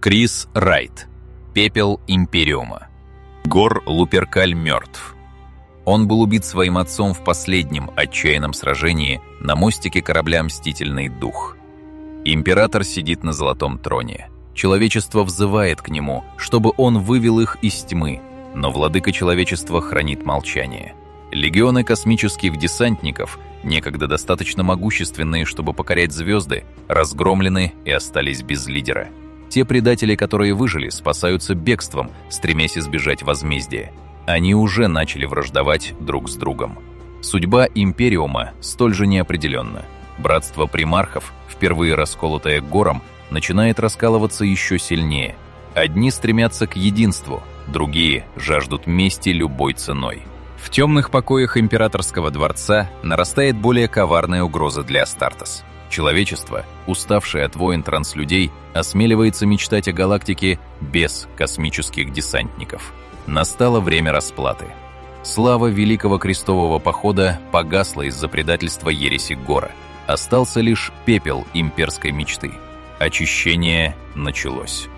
Крис Райт. Пепел Империума. Гор Луперкаль мертв. Он был убит своим отцом в последнем отчаянном сражении на мостике корабля «Мстительный дух». Император сидит на золотом троне. Человечество взывает к нему, чтобы он вывел их из тьмы, но владыка человечества хранит молчание. Легионы космических десантников, некогда достаточно могущественные, чтобы покорять звезды, разгромлены и остались без лидера. Те предатели, которые выжили, спасаются бегством, стремясь избежать возмездия. Они уже начали враждовать друг с другом. Судьба Империума столь же неопределенна. Братство примархов, впервые расколотое гором, начинает раскалываться еще сильнее. Одни стремятся к единству, другие жаждут мести любой ценой. В темных покоях императорского дворца нарастает более коварная угроза для Астартес. Человечество, уставшее от войн транслюдей, осмеливается мечтать о галактике без космических десантников. Настало время расплаты. Слава Великого Крестового Похода погасла из-за предательства ереси Гора. Остался лишь пепел имперской мечты. Очищение началось.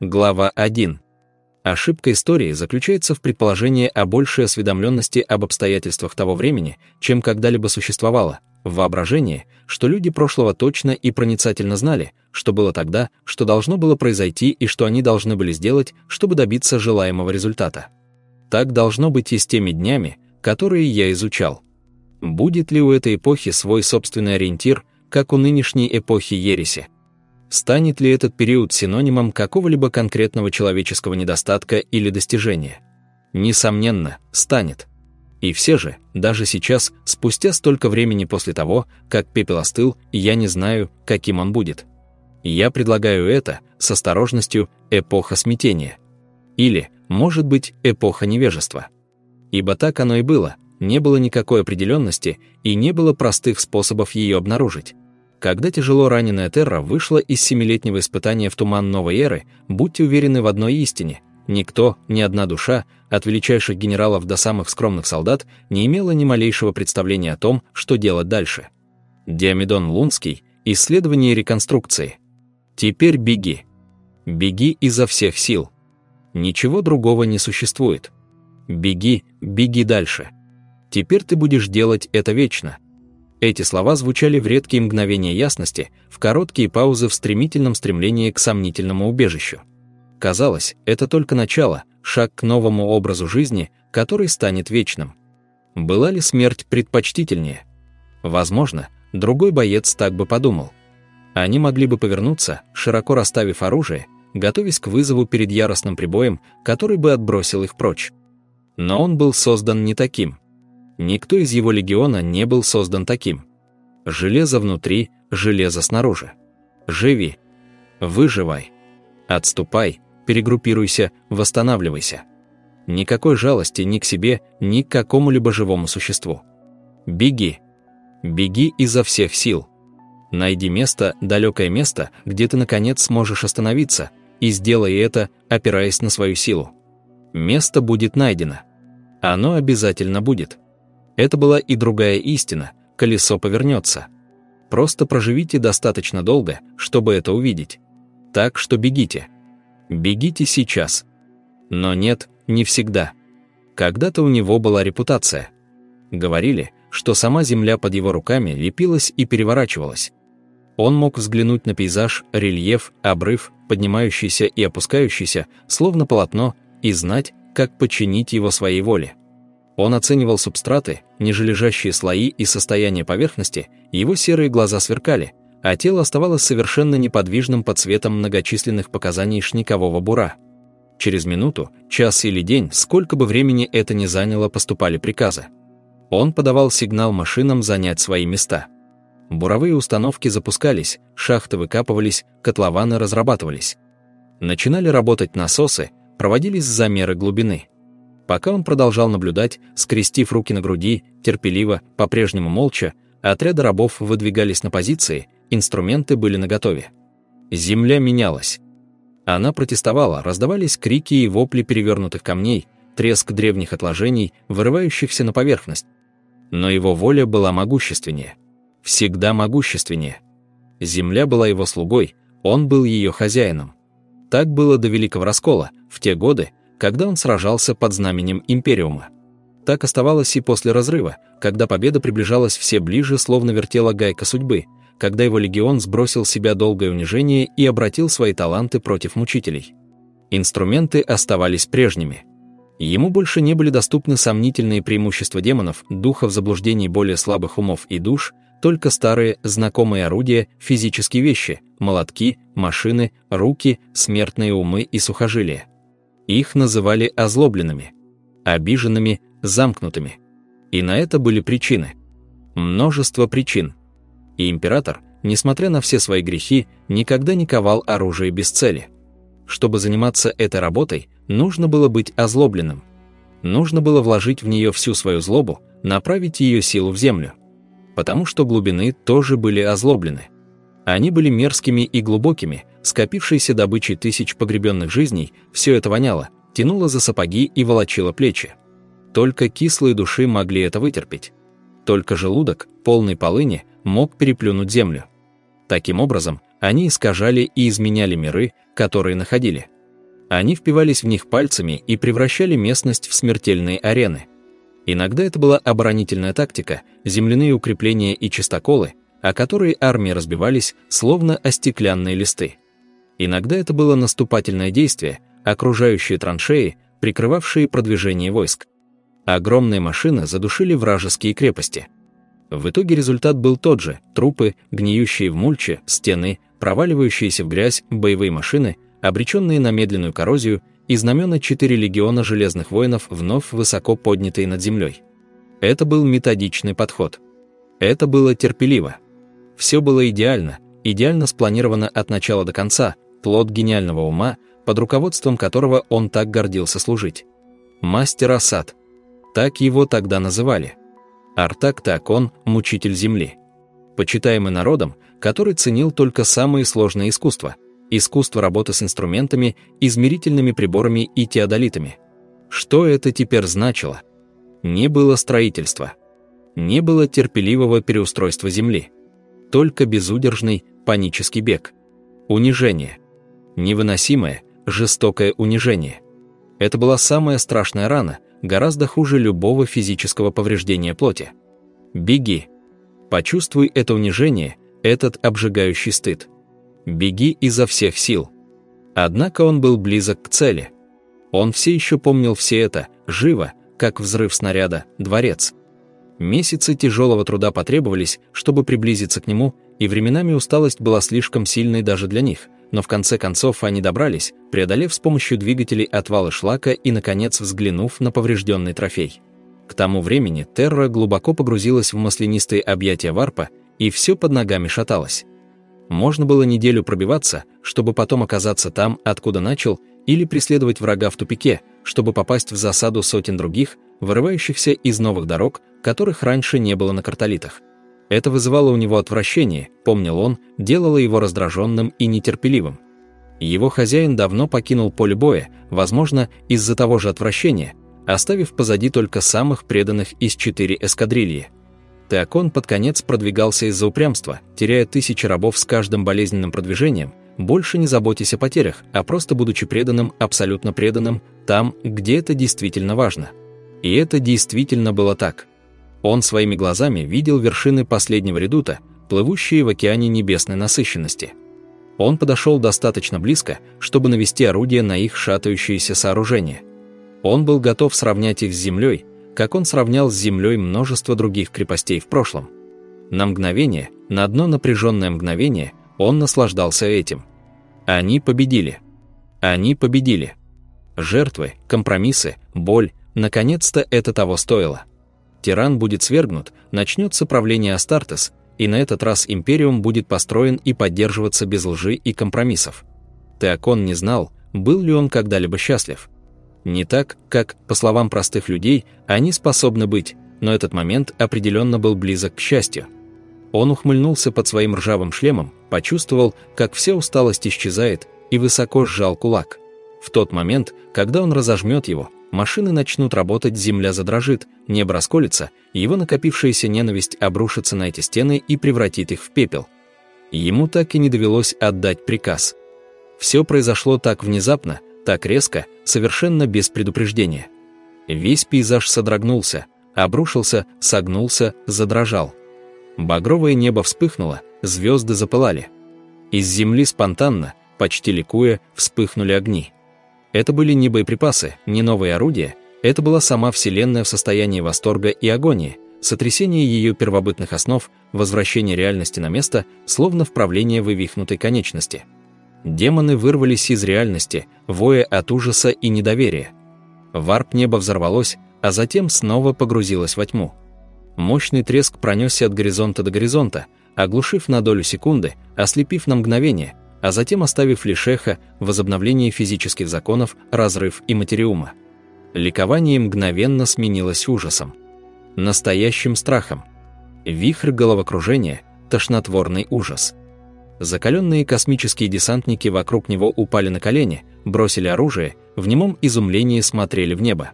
Глава 1. Ошибка истории заключается в предположении о большей осведомленности об обстоятельствах того времени, чем когда-либо существовало, в воображении, что люди прошлого точно и проницательно знали, что было тогда, что должно было произойти и что они должны были сделать, чтобы добиться желаемого результата. Так должно быть и с теми днями, которые я изучал. Будет ли у этой эпохи свой собственный ориентир, как у нынешней эпохи ереси? Станет ли этот период синонимом какого-либо конкретного человеческого недостатка или достижения? Несомненно, станет. И все же, даже сейчас, спустя столько времени после того, как пепел остыл, я не знаю, каким он будет. Я предлагаю это с осторожностью эпоха смятения. Или, может быть, эпоха невежества. Ибо так оно и было, не было никакой определенности и не было простых способов ее обнаружить. Когда тяжело раненая Терра вышла из семилетнего испытания в туман новой эры, будьте уверены в одной истине. Никто, ни одна душа, от величайших генералов до самых скромных солдат, не имела ни малейшего представления о том, что делать дальше. Диамедон Лунский. Исследование реконструкции. Теперь беги. Беги изо всех сил. Ничего другого не существует. Беги, беги дальше. Теперь ты будешь делать это вечно – эти слова звучали в редкие мгновения ясности, в короткие паузы в стремительном стремлении к сомнительному убежищу. Казалось, это только начало, шаг к новому образу жизни, который станет вечным. Была ли смерть предпочтительнее? Возможно, другой боец так бы подумал. Они могли бы повернуться, широко расставив оружие, готовясь к вызову перед яростным прибоем, который бы отбросил их прочь. Но он был создан не таким – Никто из его легиона не был создан таким. Железо внутри, железо снаружи. Живи. Выживай. Отступай, перегруппируйся, восстанавливайся. Никакой жалости ни к себе, ни к какому-либо живому существу. Беги. Беги изо всех сил. Найди место, далекое место, где ты наконец сможешь остановиться, и сделай это, опираясь на свою силу. Место будет найдено. Оно обязательно будет. Это была и другая истина, колесо повернется. Просто проживите достаточно долго, чтобы это увидеть. Так что бегите. Бегите сейчас. Но нет, не всегда. Когда-то у него была репутация. Говорили, что сама земля под его руками лепилась и переворачивалась. Он мог взглянуть на пейзаж, рельеф, обрыв, поднимающийся и опускающийся, словно полотно, и знать, как подчинить его своей воле. Он оценивал субстраты, нижележащие слои и состояние поверхности, его серые глаза сверкали, а тело оставалось совершенно неподвижным под цветом многочисленных показаний шникового бура. Через минуту, час или день, сколько бы времени это ни заняло, поступали приказы. Он подавал сигнал машинам занять свои места. Буровые установки запускались, шахты выкапывались, котлованы разрабатывались. Начинали работать насосы, проводились замеры глубины – Пока он продолжал наблюдать, скрестив руки на груди, терпеливо, по-прежнему молча, отряды рабов выдвигались на позиции, инструменты были наготове. Земля менялась. Она протестовала, раздавались крики и вопли перевернутых камней, треск древних отложений, вырывающихся на поверхность. Но его воля была могущественнее. Всегда могущественнее. Земля была его слугой, он был ее хозяином. Так было до Великого Раскола, в те годы, когда он сражался под знаменем Империума. Так оставалось и после разрыва, когда победа приближалась все ближе, словно вертела гайка судьбы, когда его легион сбросил с себя долгое унижение и обратил свои таланты против мучителей. Инструменты оставались прежними. Ему больше не были доступны сомнительные преимущества демонов, духов заблуждений более слабых умов и душ, только старые, знакомые орудия, физические вещи, молотки, машины, руки, смертные умы и сухожилия. Их называли озлобленными, обиженными, замкнутыми. И на это были причины. Множество причин. И император, несмотря на все свои грехи, никогда не ковал оружие без цели. Чтобы заниматься этой работой, нужно было быть озлобленным. Нужно было вложить в нее всю свою злобу, направить ее силу в землю. Потому что глубины тоже были озлоблены. Они были мерзкими и глубокими, скопившейся добычей тысяч погребенных жизней, все это воняло, тянуло за сапоги и волочило плечи. Только кислые души могли это вытерпеть. Только желудок, полный полыни, мог переплюнуть землю. Таким образом, они искажали и изменяли миры, которые находили. Они впивались в них пальцами и превращали местность в смертельные арены. Иногда это была оборонительная тактика, земляные укрепления и чистоколы, о которые армии разбивались, словно о стеклянные листы. Иногда это было наступательное действие, окружающие траншеи, прикрывавшие продвижение войск. Огромные машины задушили вражеские крепости. В итоге результат был тот же – трупы, гниющие в мульче, стены, проваливающиеся в грязь, боевые машины, обреченные на медленную коррозию и знамена четыре легиона железных воинов, вновь высоко поднятые над землей. Это был методичный подход. Это было терпеливо. Все было идеально, идеально спланировано от начала до конца, плод гениального ума, под руководством которого он так гордился служить. Мастер Асад. Так его тогда называли. Артак Такон – мучитель земли. Почитаемый народом, который ценил только самые сложные искусства – искусство работы с инструментами, измерительными приборами и теодолитами. Что это теперь значило? Не было строительства. Не было терпеливого переустройства земли. Только безудержный панический бег. Унижение – невыносимое, жестокое унижение. Это была самая страшная рана, гораздо хуже любого физического повреждения плоти. Беги. Почувствуй это унижение, этот обжигающий стыд. Беги изо всех сил. Однако он был близок к цели. Он все еще помнил все это, живо, как взрыв снаряда, дворец. Месяцы тяжелого труда потребовались, чтобы приблизиться к нему, и временами усталость была слишком сильной даже для них – но в конце концов они добрались, преодолев с помощью двигателей отвалы шлака и, наконец, взглянув на поврежденный трофей. К тому времени Терра глубоко погрузилась в маслянистые объятия варпа, и все под ногами шаталось. Можно было неделю пробиваться, чтобы потом оказаться там, откуда начал, или преследовать врага в тупике, чтобы попасть в засаду сотен других, вырывающихся из новых дорог, которых раньше не было на картолитах. Это вызывало у него отвращение, помнил он, делало его раздраженным и нетерпеливым. Его хозяин давно покинул поле боя, возможно, из-за того же отвращения, оставив позади только самых преданных из четыре эскадрильи. Теокон под конец продвигался из-за упрямства, теряя тысячи рабов с каждым болезненным продвижением, больше не заботясь о потерях, а просто будучи преданным, абсолютно преданным, там, где это действительно важно. И это действительно было так. Он своими глазами видел вершины последнего редута, плывущие в океане небесной насыщенности. Он подошел достаточно близко, чтобы навести орудие на их шатающиеся сооружения. Он был готов сравнять их с землей, как он сравнял с землей множество других крепостей в прошлом. На мгновение, на одно напряженное мгновение, он наслаждался этим. Они победили. Они победили. Жертвы, компромиссы, боль, наконец-то это того стоило тиран будет свергнут, начнется правление Астартес, и на этот раз Империум будет построен и поддерживаться без лжи и компромиссов. Теокон не знал, был ли он когда-либо счастлив. Не так, как, по словам простых людей, они способны быть, но этот момент определенно был близок к счастью. Он ухмыльнулся под своим ржавым шлемом, почувствовал, как вся усталость исчезает, и высоко сжал кулак. В тот момент, когда он разожмет его, Машины начнут работать, земля задрожит, небо расколется, его накопившаяся ненависть обрушится на эти стены и превратит их в пепел. Ему так и не довелось отдать приказ. Все произошло так внезапно, так резко, совершенно без предупреждения. Весь пейзаж содрогнулся, обрушился, согнулся, задрожал. Багровое небо вспыхнуло, звезды запылали. Из земли спонтанно, почти ликуя, вспыхнули огни. Это были не боеприпасы, не новые орудия, это была сама Вселенная в состоянии восторга и агонии, сотрясение ее первобытных основ, возвращение реальности на место, словно вправление вывихнутой конечности. Демоны вырвались из реальности, воя от ужаса и недоверия. Варп неба взорвалось, а затем снова погрузилось во тьму. Мощный треск пронесся от горизонта до горизонта, оглушив на долю секунды, ослепив на мгновение, а затем оставив лишь эхо, возобновление физических законов, разрыв и материума. Ликование мгновенно сменилось ужасом. Настоящим страхом. Вихрь головокружения, тошнотворный ужас. Закаленные космические десантники вокруг него упали на колени, бросили оружие, в немом изумлении смотрели в небо.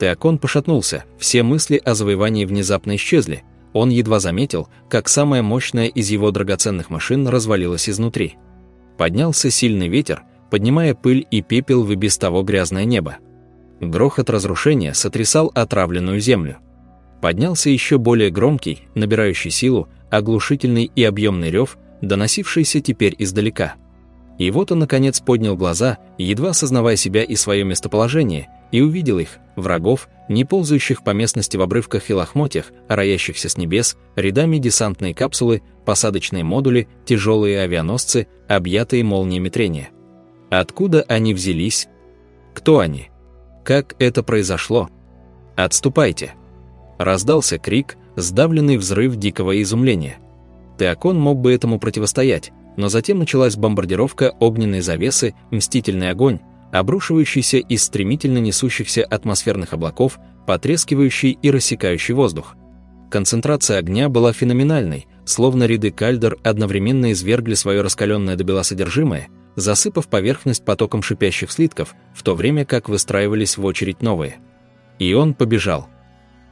Теокон пошатнулся, все мысли о завоевании внезапно исчезли. Он едва заметил, как самая мощная из его драгоценных машин развалилась изнутри. Поднялся сильный ветер, поднимая пыль и пепел в и без того грязное небо. Грохот разрушения сотрясал отравленную землю. Поднялся еще более громкий, набирающий силу, оглушительный и объемный рев, доносившийся теперь издалека. И вот он, наконец, поднял глаза, едва осознавая себя и свое местоположение, и увидел их, врагов, не ползающих по местности в обрывках и лохмотьях, а роящихся с небес, рядами десантные капсулы, посадочные модули, тяжелые авианосцы, объятые молниями трения. Откуда они взялись? Кто они? Как это произошло? «Отступайте!» Раздался крик, сдавленный взрыв дикого изумления. Теокон мог бы этому противостоять, но затем началась бомбардировка огненной завесы, мстительный огонь, обрушивающийся из стремительно несущихся атмосферных облаков, потрескивающий и рассекающий воздух. Концентрация огня была феноменальной, словно ряды кальдер одновременно извергли свое раскаленное до бела содержимое, засыпав поверхность потоком шипящих слитков, в то время как выстраивались в очередь новые. И он побежал.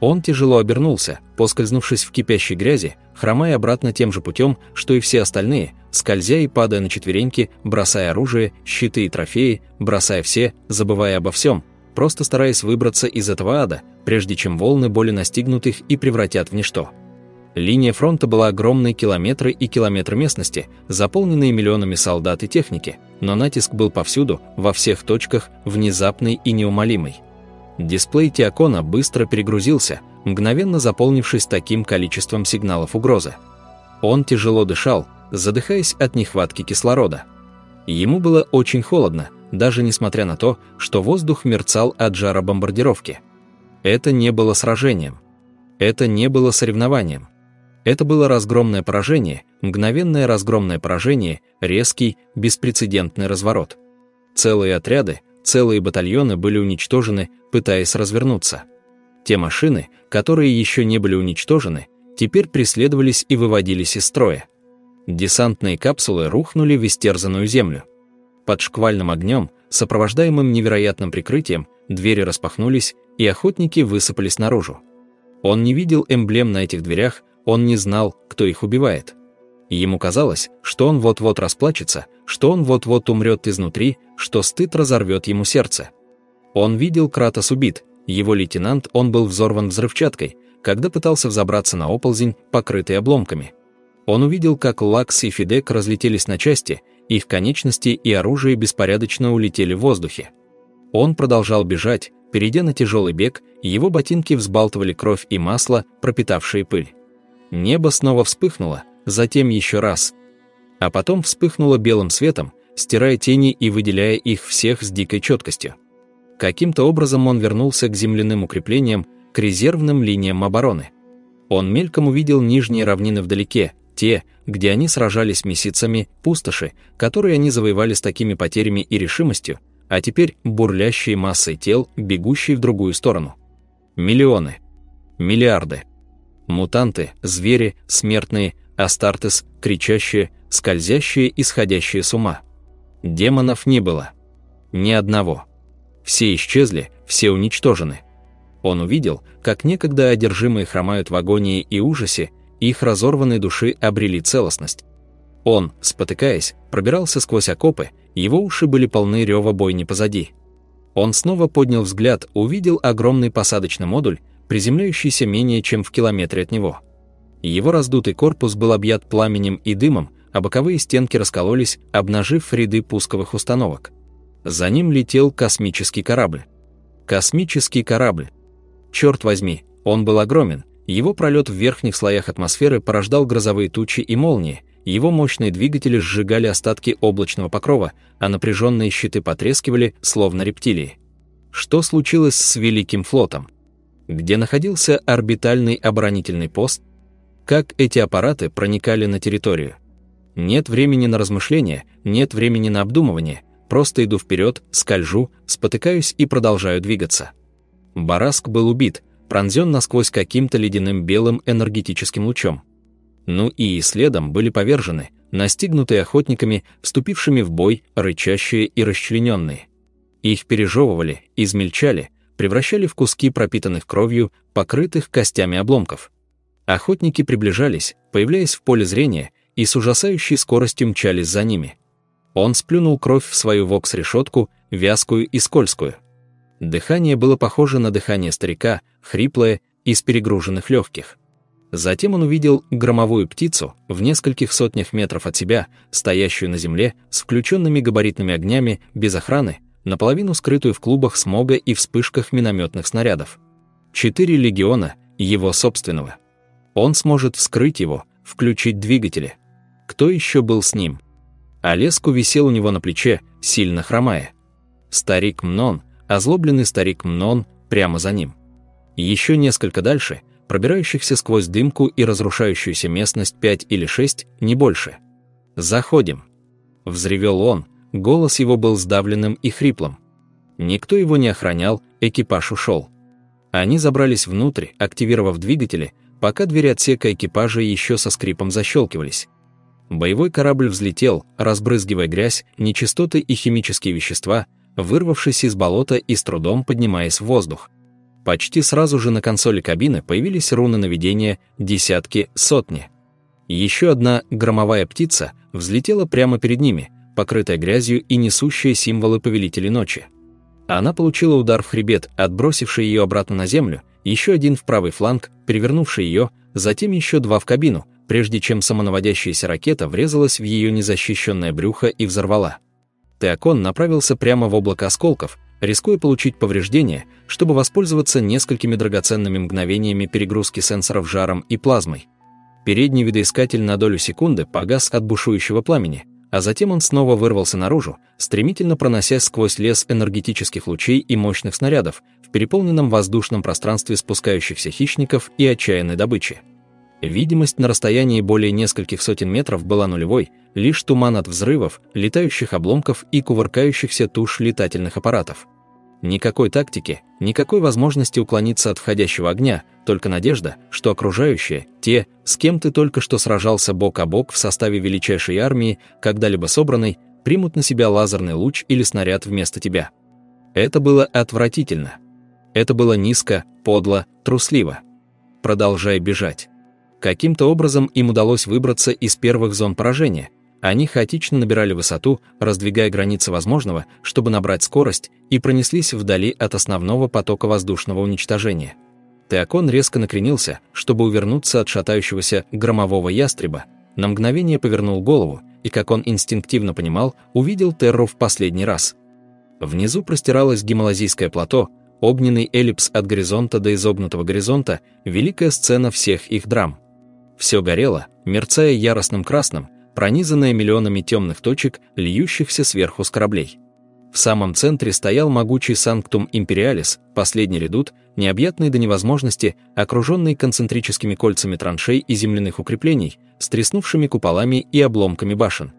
Он тяжело обернулся, поскользнувшись в кипящей грязи, хромая обратно тем же путем, что и все остальные, скользя и падая на четвереньки, бросая оружие, щиты и трофеи, бросая все, забывая обо всем, просто стараясь выбраться из этого ада, прежде чем волны боли настигнут их и превратят в ничто. Линия фронта была огромной километры и километры местности, заполненные миллионами солдат и техники, но натиск был повсюду, во всех точках, внезапный и неумолимый. Дисплей Тиакона быстро перегрузился, мгновенно заполнившись таким количеством сигналов угрозы. Он тяжело дышал, задыхаясь от нехватки кислорода. Ему было очень холодно, даже несмотря на то, что воздух мерцал от жара бомбардировки. Это не было сражением. Это не было соревнованием. Это было разгромное поражение, мгновенное разгромное поражение, резкий, беспрецедентный разворот. Целые отряды, целые батальоны были уничтожены, пытаясь развернуться. Те машины, которые еще не были уничтожены, теперь преследовались и выводились из строя. Десантные капсулы рухнули в истерзанную землю. Под шквальным огнем, сопровождаемым невероятным прикрытием, двери распахнулись, и охотники высыпались наружу. Он не видел эмблем на этих дверях, он не знал, кто их убивает. Ему казалось, что он вот-вот расплачется, что он вот-вот умрет изнутри, что стыд разорвет ему сердце. Он видел Кратос убит, его лейтенант он был взорван взрывчаткой, когда пытался взобраться на оползень, покрытый обломками. Он увидел, как Лакс и Фидек разлетелись на части, их конечности и оружие беспорядочно улетели в воздухе. Он продолжал бежать, перейдя на тяжелый бег, его ботинки взбалтывали кровь и масло, пропитавшие пыль. Небо снова вспыхнуло, затем еще раз. А потом вспыхнуло белым светом, стирая тени и выделяя их всех с дикой четкостью. Каким-то образом он вернулся к земляным укреплениям, к резервным линиям обороны. Он мельком увидел нижние равнины вдалеке, те, где они сражались месяцами, пустоши, которые они завоевали с такими потерями и решимостью, а теперь бурлящие массой тел, бегущие в другую сторону. Миллионы. Миллиарды. Мутанты, звери, смертные, астартес, кричащие, скользящие и сходящие с ума. Демонов не было. Ни одного. Все исчезли, все уничтожены. Он увидел, как некогда одержимые хромают в агонии и ужасе, их разорванные души обрели целостность. Он, спотыкаясь, пробирался сквозь окопы, его уши были полны рева бойни позади. Он снова поднял взгляд, увидел огромный посадочный модуль, приземляющийся менее чем в километре от него. Его раздутый корпус был объят пламенем и дымом, а боковые стенки раскололись, обнажив ряды пусковых установок. За ним летел космический корабль. Космический корабль. Черт возьми, он был огромен, его пролет в верхних слоях атмосферы порождал грозовые тучи и молнии, его мощные двигатели сжигали остатки облачного покрова, а напряженные щиты потрескивали, словно рептилии. Что случилось с Великим флотом? Где находился орбитальный оборонительный пост? Как эти аппараты проникали на территорию? Нет времени на размышления, нет времени на обдумывание, просто иду вперед, скольжу, спотыкаюсь и продолжаю двигаться. Бараск был убит, пронзен насквозь каким-то ледяным белым энергетическим лучом. Ну и следом были повержены, настигнутые охотниками, вступившими в бой, рычащие и расчлененные. Их пережевывали, измельчали, превращали в куски пропитанных кровью, покрытых костями обломков. Охотники приближались, появляясь в поле зрения, и с ужасающей скоростью мчались за ними. Он сплюнул кровь в свою вокс-решетку, вязкую и скользкую. Дыхание было похоже на дыхание старика, хриплое, из перегруженных легких. Затем он увидел громовую птицу в нескольких сотнях метров от себя, стоящую на земле, с включенными габаритными огнями, без охраны, наполовину скрытую в клубах смога и вспышках минометных снарядов. Четыре легиона, его собственного. Он сможет вскрыть его, включить двигатели. Кто еще был с ним? Олеску висел у него на плече, сильно хромая. Старик Мнон, озлобленный старик Мнон, прямо за ним. Еще несколько дальше — пробирающихся сквозь дымку и разрушающуюся местность пять или шесть, не больше. «Заходим!» — взревел он, голос его был сдавленным и хриплым. Никто его не охранял, экипаж ушел. Они забрались внутрь, активировав двигатели, пока двери отсека экипажа еще со скрипом защелкивались. Боевой корабль взлетел, разбрызгивая грязь, нечистоты и химические вещества, вырвавшись из болота и с трудом поднимаясь в воздух. Почти сразу же на консоли кабины появились руны наведения десятки, сотни. Еще одна громовая птица взлетела прямо перед ними, покрытая грязью и несущая символы повелителей ночи. Она получила удар в хребет, отбросивший ее обратно на землю, еще один в правый фланг, перевернувший ее, затем еще два в кабину, прежде чем самонаводящаяся ракета врезалась в ее незащищенное брюхо и взорвала. Теокон направился прямо в облако осколков, рискуя получить повреждения, чтобы воспользоваться несколькими драгоценными мгновениями перегрузки сенсоров жаром и плазмой. Передний видоискатель на долю секунды погас от бушующего пламени, а затем он снова вырвался наружу, стремительно проносясь сквозь лес энергетических лучей и мощных снарядов переполненном воздушном пространстве спускающихся хищников и отчаянной добычи. Видимость на расстоянии более нескольких сотен метров была нулевой, лишь туман от взрывов, летающих обломков и кувыркающихся туш летательных аппаратов. Никакой тактики, никакой возможности уклониться от входящего огня, только надежда, что окружающие, те, с кем ты только что сражался бок о бок в составе величайшей армии, когда-либо собранной, примут на себя лазерный луч или снаряд вместо тебя. Это было отвратительно. Это было низко, подло, трусливо. Продолжай бежать. Каким-то образом им удалось выбраться из первых зон поражения. Они хаотично набирали высоту, раздвигая границы возможного, чтобы набрать скорость, и пронеслись вдали от основного потока воздушного уничтожения. Теокон резко накренился, чтобы увернуться от шатающегося громового ястреба, на мгновение повернул голову и, как он инстинктивно понимал, увидел Терру в последний раз. Внизу простиралось гималазийское плато, огненный эллипс от горизонта до изогнутого горизонта, великая сцена всех их драм. Все горело, мерцая яростным красным, пронизанное миллионами темных точек, льющихся сверху с кораблей. В самом центре стоял могучий Санктум Империалис, последний редут, необъятный до невозможности, окруженный концентрическими кольцами траншей и земляных укреплений, с куполами и обломками башен.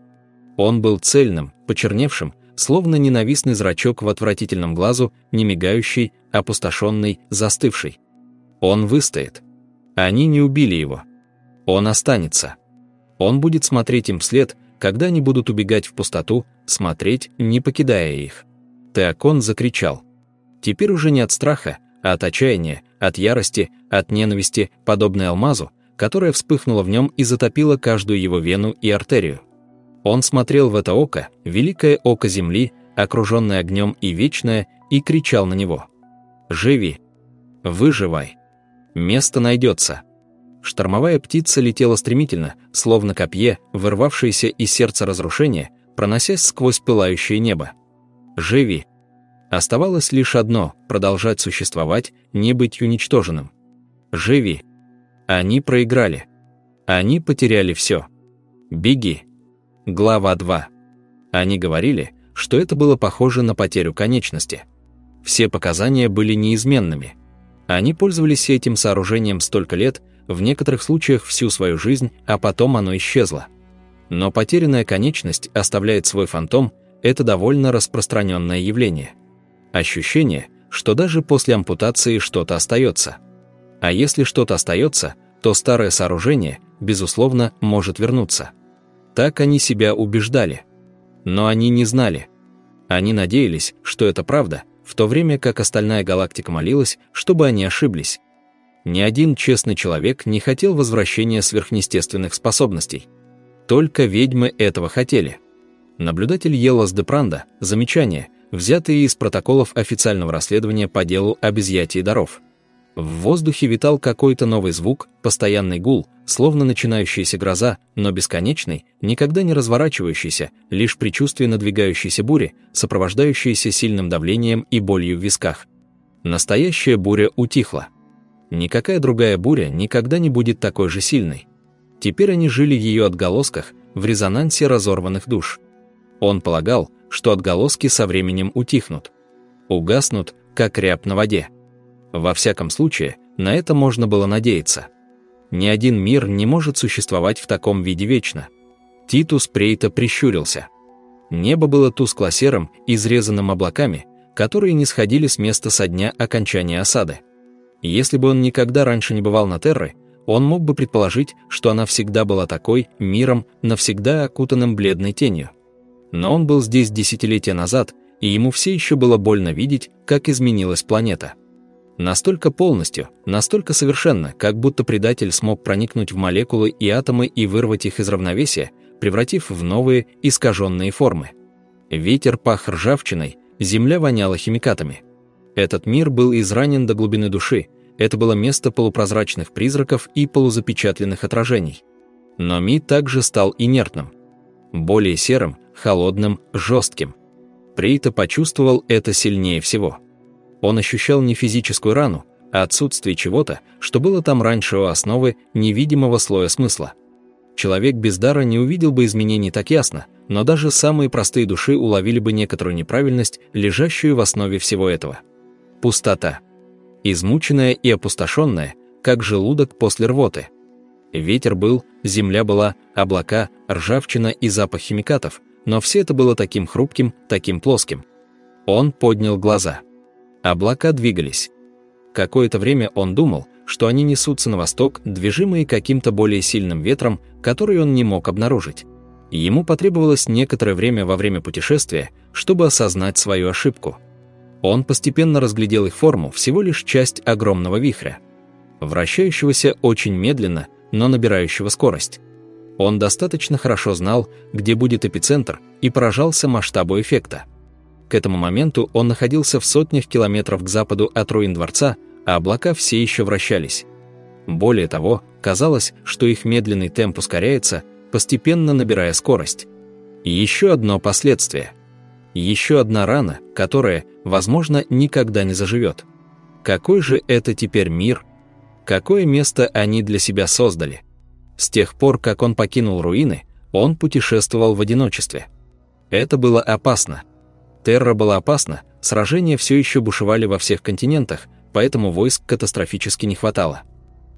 Он был цельным, почерневшим, словно ненавистный зрачок в отвратительном глазу, не мигающий, опустошенный, застывший. Он выстоит. Они не убили его. Он останется. Он будет смотреть им вслед, когда они будут убегать в пустоту, смотреть, не покидая их. Теокон закричал. Теперь уже не от страха, а от отчаяния, от ярости, от ненависти, подобной алмазу, которая вспыхнула в нем и затопила каждую его вену и артерию. Он смотрел в это око, великое око земли, окруженное огнем и вечное, и кричал на него. «Живи! Выживай! Место найдется!» Штормовая птица летела стремительно, словно копье, вырвавшееся из сердца разрушения, проносясь сквозь пылающее небо. «Живи!» Оставалось лишь одно — продолжать существовать, не быть уничтоженным. «Живи!» Они проиграли. Они потеряли все. «Беги!» Глава 2. Они говорили, что это было похоже на потерю конечности. Все показания были неизменными. Они пользовались этим сооружением столько лет, в некоторых случаях всю свою жизнь, а потом оно исчезло. Но потерянная конечность оставляет свой фантом, это довольно распространенное явление. Ощущение, что даже после ампутации что-то остается. А если что-то остается, то старое сооружение, безусловно, может вернуться. Так они себя убеждали. Но они не знали. Они надеялись, что это правда, в то время как остальная галактика молилась, чтобы они ошиблись. Ни один честный человек не хотел возвращения сверхъестественных способностей. Только ведьмы этого хотели. Наблюдатель Елас де Пранда, замечание, взятые из протоколов официального расследования по делу об изъятии даров – в воздухе витал какой-то новый звук, постоянный гул, словно начинающаяся гроза, но бесконечный, никогда не разворачивающийся, лишь предчувствие надвигающейся бури, сопровождающейся сильным давлением и болью в висках. Настоящая буря утихла. Никакая другая буря никогда не будет такой же сильной. Теперь они жили в ее отголосках, в резонансе разорванных душ. Он полагал, что отголоски со временем утихнут. Угаснут, как ряб на воде. Во всяком случае, на это можно было надеяться. Ни один мир не может существовать в таком виде вечно. Титус Прейта прищурился. Небо было тускло-серым, изрезанным облаками, которые не сходили с места со дня окончания осады. Если бы он никогда раньше не бывал на Терре, он мог бы предположить, что она всегда была такой, миром, навсегда окутанным бледной тенью. Но он был здесь десятилетия назад, и ему все еще было больно видеть, как изменилась планета. Настолько полностью, настолько совершенно, как будто предатель смог проникнуть в молекулы и атомы и вырвать их из равновесия, превратив в новые, искаженные формы. Ветер пах ржавчиной, земля воняла химикатами. Этот мир был изранен до глубины души, это было место полупрозрачных призраков и полузапечатленных отражений. Но Ми также стал инертным. Более серым, холодным, жестким. Прейта почувствовал это сильнее всего – он ощущал не физическую рану, а отсутствие чего-то, что было там раньше у основы невидимого слоя смысла. Человек без дара не увидел бы изменений так ясно, но даже самые простые души уловили бы некоторую неправильность, лежащую в основе всего этого. Пустота. Измученная и опустошенная, как желудок после рвоты. Ветер был, земля была, облака, ржавчина и запах химикатов, но все это было таким хрупким, таким плоским. Он поднял глаза. Облака двигались. Какое-то время он думал, что они несутся на восток, движимые каким-то более сильным ветром, который он не мог обнаружить. Ему потребовалось некоторое время во время путешествия, чтобы осознать свою ошибку. Он постепенно разглядел их форму, всего лишь часть огромного вихря, вращающегося очень медленно, но набирающего скорость. Он достаточно хорошо знал, где будет эпицентр, и поражался масштабу эффекта. К этому моменту он находился в сотнях километров к западу от руин дворца, а облака все еще вращались. Более того, казалось, что их медленный темп ускоряется, постепенно набирая скорость. И еще одно последствие. Еще одна рана, которая, возможно, никогда не заживет. Какой же это теперь мир? Какое место они для себя создали? С тех пор, как он покинул руины, он путешествовал в одиночестве. Это было опасно – Терра была опасна, сражения все еще бушевали во всех континентах, поэтому войск катастрофически не хватало.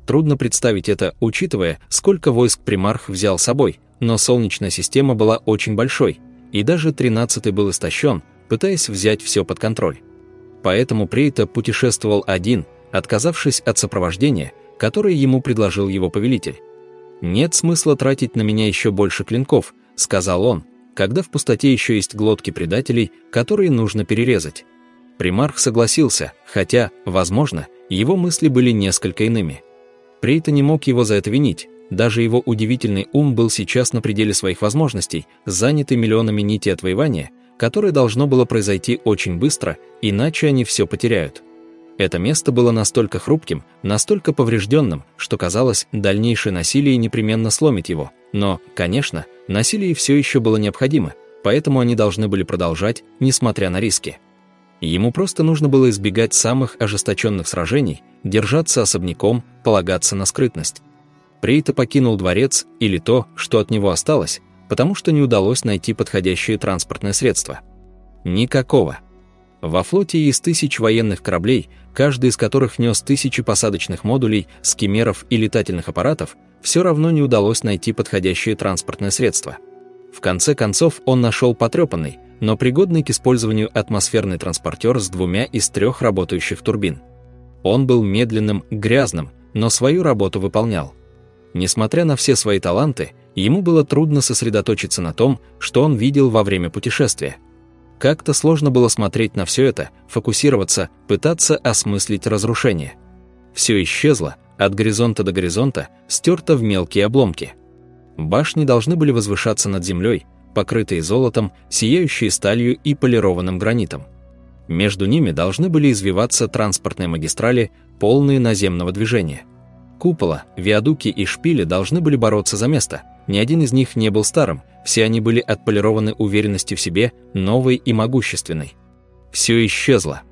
Трудно представить это, учитывая, сколько войск примарх взял с собой, но Солнечная система была очень большой, и даже 13-й был истощен, пытаясь взять все под контроль. Поэтому Прейта путешествовал один, отказавшись от сопровождения, которое ему предложил его повелитель. «Нет смысла тратить на меня еще больше клинков», — сказал он, когда в пустоте еще есть глотки предателей, которые нужно перерезать. Примарх согласился, хотя, возможно, его мысли были несколько иными. Прейта не мог его за это винить, даже его удивительный ум был сейчас на пределе своих возможностей, занятый миллионами нитей отвоевания, которое должно было произойти очень быстро, иначе они все потеряют. Это место было настолько хрупким, настолько поврежденным, что казалось, дальнейшее насилие непременно сломит его. Но, конечно, насилие все еще было необходимо, поэтому они должны были продолжать, несмотря на риски. Ему просто нужно было избегать самых ожесточенных сражений, держаться особняком, полагаться на скрытность. Прейта покинул дворец или то, что от него осталось, потому что не удалось найти подходящее транспортное средство. Никакого. Во флоте из тысяч военных кораблей, каждый из которых нес тысячи посадочных модулей, скимеров и летательных аппаратов, все равно не удалось найти подходящее транспортное средство. В конце концов он нашел потрепанный, но пригодный к использованию атмосферный транспортер с двумя из трех работающих турбин. Он был медленным, грязным, но свою работу выполнял. Несмотря на все свои таланты, ему было трудно сосредоточиться на том, что он видел во время путешествия. Как-то сложно было смотреть на все это, фокусироваться, пытаться осмыслить разрушение. Все исчезло, от горизонта до горизонта, стерто в мелкие обломки. Башни должны были возвышаться над землей, покрытые золотом, сияющие сталью и полированным гранитом. Между ними должны были извиваться транспортные магистрали, полные наземного движения. Купола, виадуки и шпили должны были бороться за место. Ни один из них не был старым, все они были отполированы уверенностью в себе, новой и могущественной. Все исчезло.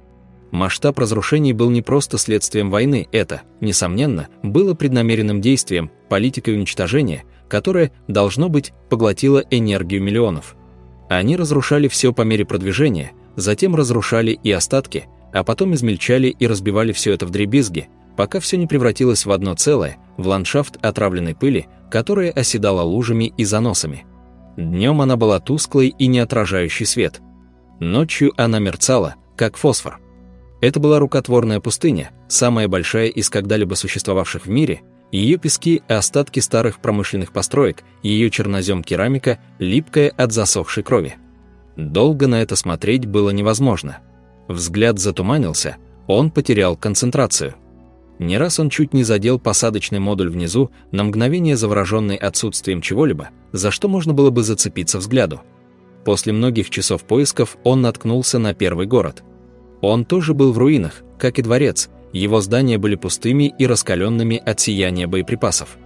Масштаб разрушений был не просто следствием войны, это, несомненно, было преднамеренным действием, политикой уничтожения, которое, должно быть, поглотило энергию миллионов. Они разрушали все по мере продвижения, затем разрушали и остатки, а потом измельчали и разбивали все это в дребезги, пока все не превратилось в одно целое, в ландшафт отравленной пыли, которая оседала лужами и заносами. Днем она была тусклой и не отражающей свет. Ночью она мерцала, как фосфор. Это была рукотворная пустыня, самая большая из когда-либо существовавших в мире – ее пески – остатки старых промышленных построек, ее чернозем керамика, липкая от засохшей крови. Долго на это смотреть было невозможно. Взгляд затуманился, он потерял концентрацию. Не раз он чуть не задел посадочный модуль внизу, на мгновение завороженный отсутствием чего-либо, за что можно было бы зацепиться взгляду. После многих часов поисков он наткнулся на первый город. Он тоже был в руинах, как и дворец, его здания были пустыми и раскаленными от сияния боеприпасов.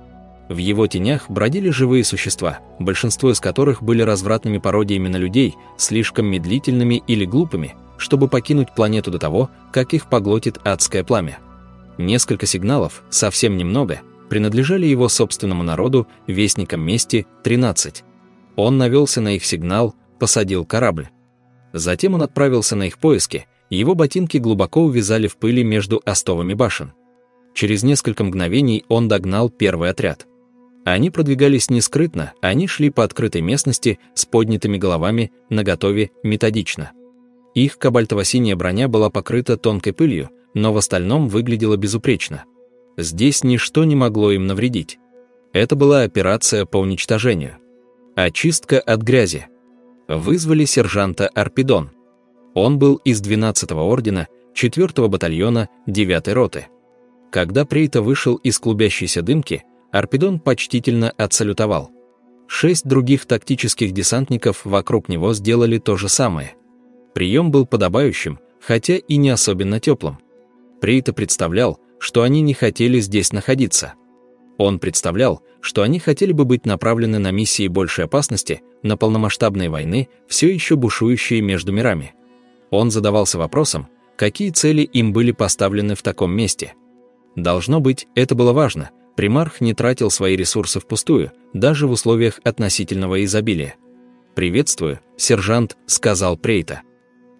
В его тенях бродили живые существа, большинство из которых были развратными пародиями на людей, слишком медлительными или глупыми, чтобы покинуть планету до того, как их поглотит адское пламя. Несколько сигналов, совсем немного, принадлежали его собственному народу, вестникам мести, 13. Он навелся на их сигнал, посадил корабль. Затем он отправился на их поиски – его ботинки глубоко увязали в пыли между остовами башен. Через несколько мгновений он догнал первый отряд. Они продвигались не скрытно, они шли по открытой местности с поднятыми головами, наготове, методично. Их кабальтово-синяя броня была покрыта тонкой пылью, но в остальном выглядела безупречно. Здесь ничто не могло им навредить. Это была операция по уничтожению. Очистка от грязи. Вызвали сержанта Арпидон. Он был из 12-го ордена, 4-го батальона, 9-й роты. Когда Прейта вышел из клубящейся дымки, Арпидон почтительно отсалютовал. Шесть других тактических десантников вокруг него сделали то же самое. Прием был подобающим, хотя и не особенно теплым. Прейта представлял, что они не хотели здесь находиться. Он представлял, что они хотели бы быть направлены на миссии большей опасности, на полномасштабные войны, все еще бушующие между мирами. Он задавался вопросом, какие цели им были поставлены в таком месте. Должно быть, это было важно. Примарх не тратил свои ресурсы впустую, даже в условиях относительного изобилия. «Приветствую, сержант», — сказал Прейта.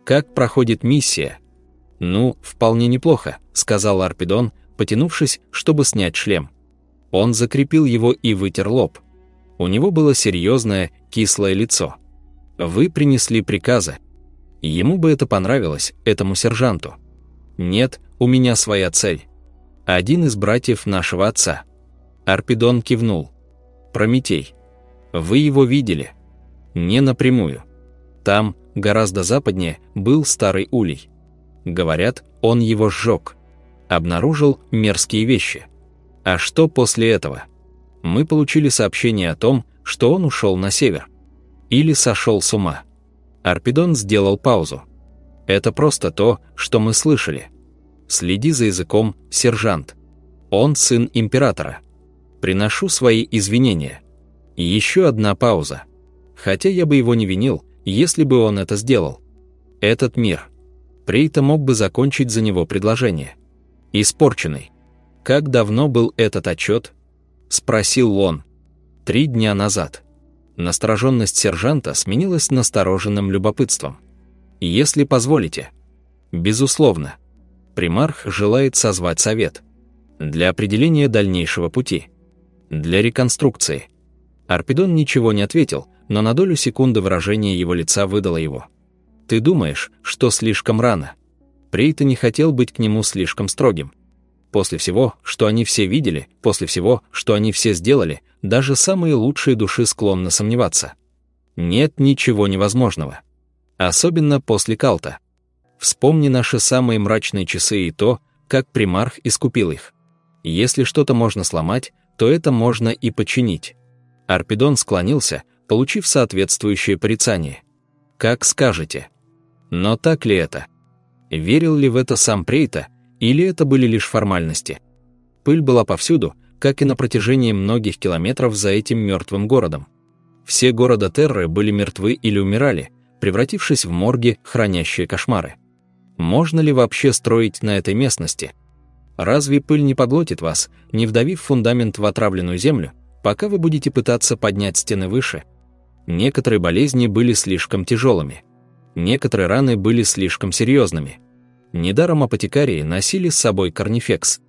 «Как проходит миссия?» «Ну, вполне неплохо», — сказал Арпидон, потянувшись, чтобы снять шлем. Он закрепил его и вытер лоб. У него было серьезное, кислое лицо. «Вы принесли приказы», Ему бы это понравилось, этому сержанту. Нет, у меня своя цель. Один из братьев нашего отца. Арпидон кивнул. Прометей. Вы его видели? Не напрямую. Там, гораздо западнее, был старый улей. Говорят, он его сжег. Обнаружил мерзкие вещи. А что после этого? Мы получили сообщение о том, что он ушел на север. Или сошел с ума. Арпидон сделал паузу. Это просто то, что мы слышали. Следи за языком, сержант. Он сын императора. Приношу свои извинения. И еще одна пауза. Хотя я бы его не винил, если бы он это сделал. Этот мир. Прейта мог бы закончить за него предложение. Испорченный. Как давно был этот отчет? Спросил он. Три дня назад. Настороженность сержанта сменилась настороженным любопытством. Если позволите. Безусловно. Примарх желает созвать совет. Для определения дальнейшего пути. Для реконструкции. Арпидон ничего не ответил, но на долю секунды выражение его лица выдало его. «Ты думаешь, что слишком рано?» Прейта не хотел быть к нему слишком строгим. После всего, что они все видели, после всего, что они все сделали, даже самые лучшие души склонны сомневаться. Нет ничего невозможного. Особенно после Калта. Вспомни наши самые мрачные часы и то, как примарх искупил их. Если что-то можно сломать, то это можно и починить. Арпидон склонился, получив соответствующее порицание. Как скажете. Но так ли это? Верил ли в это сам Прейта, или это были лишь формальности? Пыль была повсюду, как и на протяжении многих километров за этим мертвым городом. Все города Терры были мертвы или умирали, превратившись в морги, хранящие кошмары. Можно ли вообще строить на этой местности? Разве пыль не поглотит вас, не вдавив фундамент в отравленную землю, пока вы будете пытаться поднять стены выше? Некоторые болезни были слишком тяжелыми. Некоторые раны были слишком серьезными. Недаром апотекарии носили с собой корнифекс.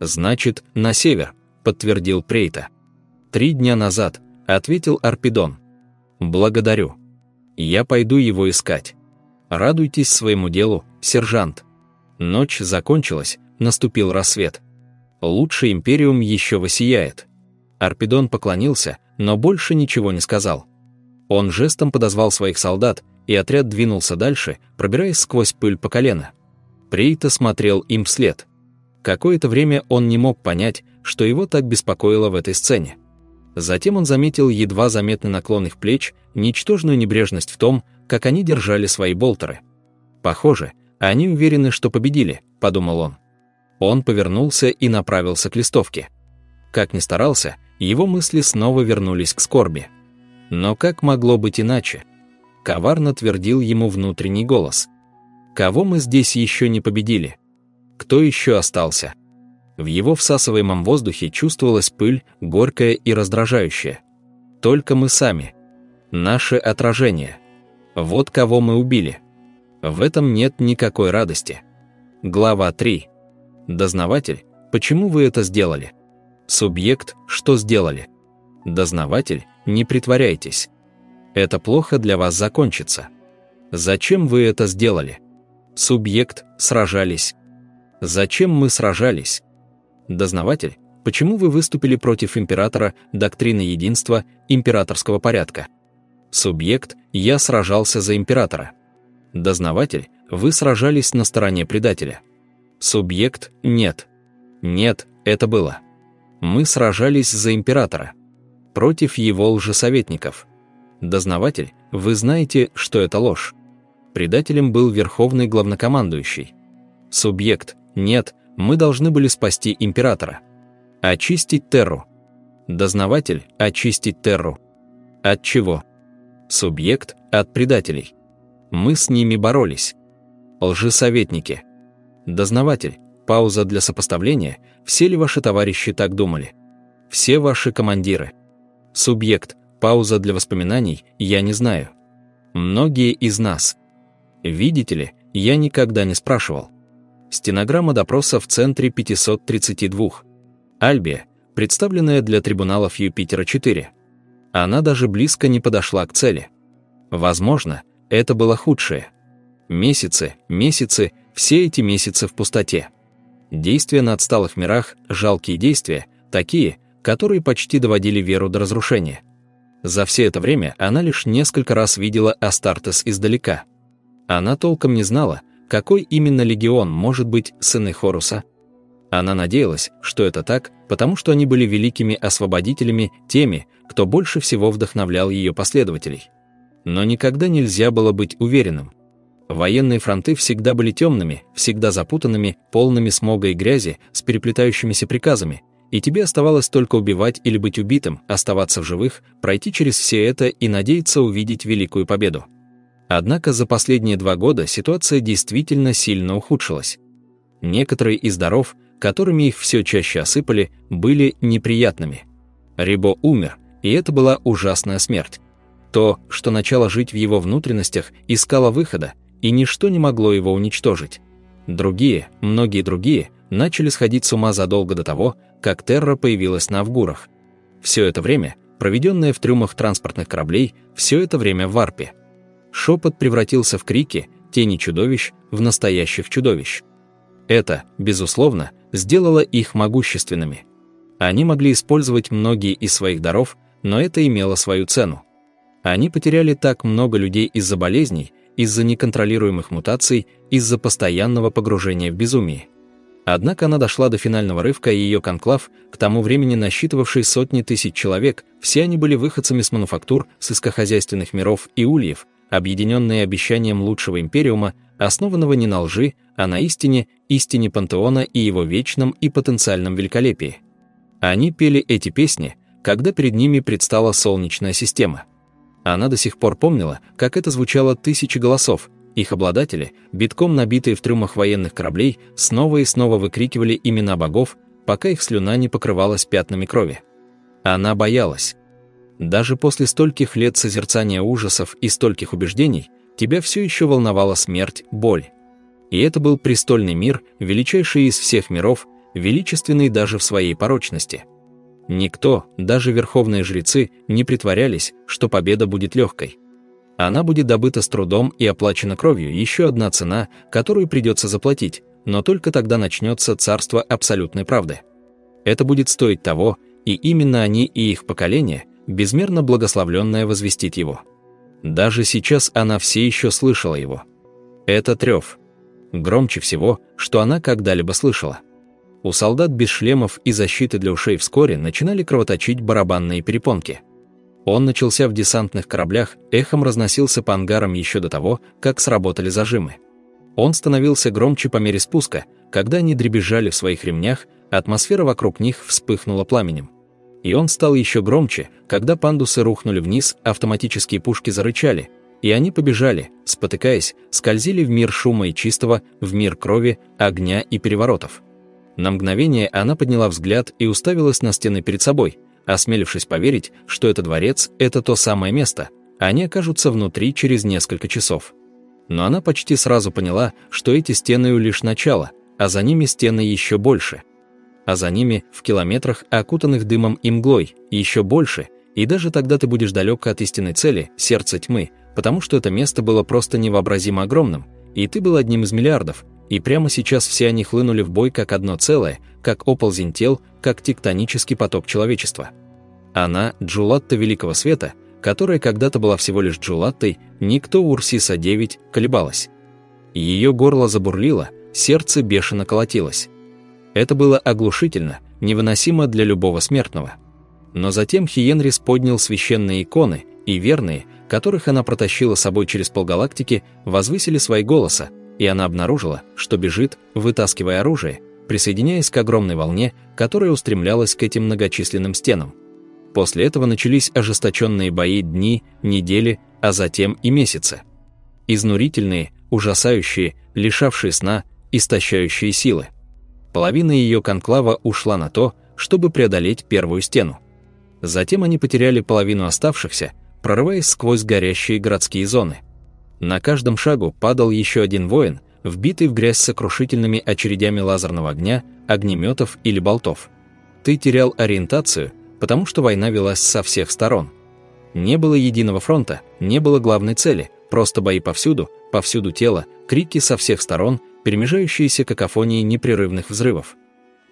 «Значит, на север», — подтвердил Прейта. «Три дня назад», — ответил Арпидон. «Благодарю. Я пойду его искать». Радуйтесь своему делу, сержант. Ночь закончилась, наступил рассвет. Лучший империум еще воссияет. Арпидон поклонился, но больше ничего не сказал. Он жестом подозвал своих солдат, и отряд двинулся дальше, пробираясь сквозь пыль по колено. Прейта смотрел им вслед. Какое-то время он не мог понять, что его так беспокоило в этой сцене. Затем он заметил едва заметный наклон их плеч, ничтожную небрежность в том, как они держали свои болтеры. «Похоже, они уверены, что победили», — подумал он. Он повернулся и направился к листовке. Как ни старался, его мысли снова вернулись к скорби. Но как могло быть иначе? Коварно твердил ему внутренний голос. «Кого мы здесь еще не победили? Кто еще остался?» В его всасываемом воздухе чувствовалась пыль, горькая и раздражающая. Только мы сами. Наше отражение. Вот кого мы убили. В этом нет никакой радости. Глава 3. Дознаватель, почему вы это сделали? Субъект, что сделали? Дознаватель, не притворяйтесь. Это плохо для вас закончится. Зачем вы это сделали? Субъект, сражались. Зачем мы сражались? Дознаватель, почему вы выступили против императора, доктрины единства, императорского порядка? Субъект «Я сражался за императора». Дознаватель «Вы сражались на стороне предателя». Субъект «Нет». «Нет, это было». «Мы сражались за императора». Против его лжесоветников. Дознаватель «Вы знаете, что это ложь». Предателем был верховный главнокомандующий. Субъект «Нет, мы должны были спасти императора». Очистить Терру. Дознаватель «Очистить Терру». От чего? субъект от предателей. Мы с ними боролись. Лжесоветники. Дознаватель. Пауза для сопоставления. Все ли ваши товарищи так думали? Все ваши командиры. Субъект. Пауза для воспоминаний. Я не знаю. Многие из нас. Видите ли, я никогда не спрашивал. Стенограмма допроса в центре 532. Альбия, представленная для трибуналов Юпитера-4. Она даже близко не подошла к цели. Возможно, это было худшее. Месяцы, месяцы, все эти месяцы в пустоте. Действия на отсталых мирах, жалкие действия, такие, которые почти доводили веру до разрушения. За все это время она лишь несколько раз видела Астартес издалека. Она толком не знала, какой именно легион может быть сыны Хоруса? Она надеялась, что это так, потому что они были великими освободителями, теми, кто больше всего вдохновлял ее последователей. Но никогда нельзя было быть уверенным. Военные фронты всегда были темными, всегда запутанными, полными смога и грязи, с переплетающимися приказами, и тебе оставалось только убивать или быть убитым, оставаться в живых, пройти через все это и надеяться увидеть великую победу. Однако за последние два года ситуация действительно сильно ухудшилась. Некоторые из даров, которыми их все чаще осыпали, были неприятными. Рибо умер, и это была ужасная смерть. То, что начало жить в его внутренностях, искало выхода, и ничто не могло его уничтожить. Другие, многие другие, начали сходить с ума задолго до того, как Терра появилась на Авгурах. Все это время, проведенное в трюмах транспортных кораблей, все это время в варпе. Шепот превратился в крики, тени чудовищ, в настоящих чудовищ. Это, безусловно, сделало их могущественными. Они могли использовать многие из своих даров, но это имело свою цену. Они потеряли так много людей из-за болезней, из-за неконтролируемых мутаций, из-за постоянного погружения в безумие. Однако она дошла до финального рывка, и ее конклав, к тому времени насчитывавший сотни тысяч человек, все они были выходцами с мануфактур, сельскохозяйственных миров и ульев, объединенные обещанием лучшего империума, основанного не на лжи, а на истине, истине пантеона и его вечном и потенциальном великолепии. Они пели эти песни, когда перед ними предстала Солнечная система. Она до сих пор помнила, как это звучало тысячи голосов, их обладатели, битком набитые в трюмах военных кораблей, снова и снова выкрикивали имена богов, пока их слюна не покрывалась пятнами крови. Она боялась. Даже после стольких лет созерцания ужасов и стольких убеждений, тебя все еще волновала смерть, боль. И это был престольный мир, величайший из всех миров, величественный даже в своей порочности. Никто, даже верховные жрецы, не притворялись, что победа будет легкой. Она будет добыта с трудом и оплачена кровью, еще одна цена, которую придется заплатить, но только тогда начнется царство абсолютной правды. Это будет стоить того, и именно они и их поколение, безмерно благословленное, возвестит его. Даже сейчас она все еще слышала его. Это трев. Громче всего, что она когда-либо слышала. У солдат без шлемов и защиты для ушей вскоре начинали кровоточить барабанные перепонки – он начался в десантных кораблях, эхом разносился по ангарам еще до того, как сработали зажимы. Он становился громче по мере спуска, когда они дребезжали в своих ремнях, атмосфера вокруг них вспыхнула пламенем. И он стал еще громче, когда пандусы рухнули вниз, автоматические пушки зарычали, и они побежали, спотыкаясь, скользили в мир шума и чистого, в мир крови, огня и переворотов. На мгновение она подняла взгляд и уставилась на стены перед собой – осмелившись поверить, что это дворец – это то самое место, они окажутся внутри через несколько часов. Но она почти сразу поняла, что эти стены лишь начало, а за ними стены еще больше. А за ними, в километрах, окутанных дымом и мглой, еще больше, и даже тогда ты будешь далек от истинной цели, сердца тьмы, потому что это место было просто невообразимо огромным, и ты был одним из миллиардов, и прямо сейчас все они хлынули в бой как одно целое, как оползень тел, как тектонический поток человечества. Она, Джулатта Великого Света, которая когда-то была всего лишь Джулаттой, никто Урсиса-9, колебалась. Ее горло забурлило, сердце бешено колотилось. Это было оглушительно, невыносимо для любого смертного. Но затем Хиенрис поднял священные иконы, и верные, которых она протащила собой через полгалактики, возвысили свои голоса, и она обнаружила, что бежит, вытаскивая оружие, присоединяясь к огромной волне, которая устремлялась к этим многочисленным стенам. После этого начались ожесточенные бои дни, недели, а затем и месяцы. Изнурительные, ужасающие, лишавшие сна, истощающие силы. Половина ее конклава ушла на то, чтобы преодолеть первую стену. Затем они потеряли половину оставшихся, прорываясь сквозь горящие городские зоны. На каждом шагу падал еще один воин, вбитый в грязь сокрушительными очередями лазерного огня, огнеметов или болтов. Ты терял ориентацию, потому что война велась со всех сторон. Не было единого фронта, не было главной цели, просто бои повсюду, повсюду тело, крики со всех сторон, перемежающиеся какофонией непрерывных взрывов.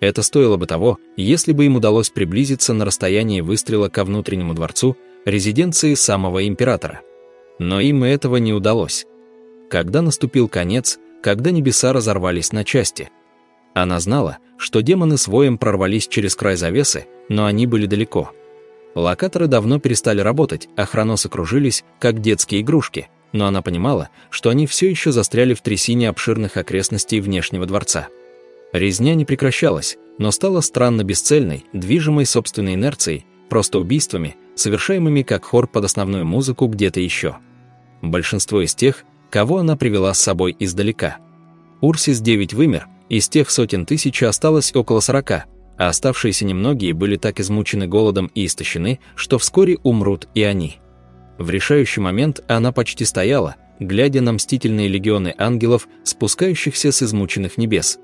Это стоило бы того, если бы им удалось приблизиться на расстояние выстрела ко внутреннему дворцу, резиденции самого императора. Но им этого не удалось. Когда наступил конец, когда небеса разорвались на части. Она знала, что демоны с воем прорвались через край завесы, но они были далеко. Локаторы давно перестали работать, а хроносы кружились, как детские игрушки, но она понимала, что они все еще застряли в трясине обширных окрестностей внешнего дворца. Резня не прекращалась, но стала странно бесцельной, движимой собственной инерцией, просто убийствами, совершаемыми как хор под основную музыку где-то еще. Большинство из тех, кого она привела с собой издалека. Урсис-9 вымер, из тех сотен тысяч осталось около сорока, а оставшиеся немногие были так измучены голодом и истощены, что вскоре умрут и они. В решающий момент она почти стояла, глядя на мстительные легионы ангелов, спускающихся с измученных небес.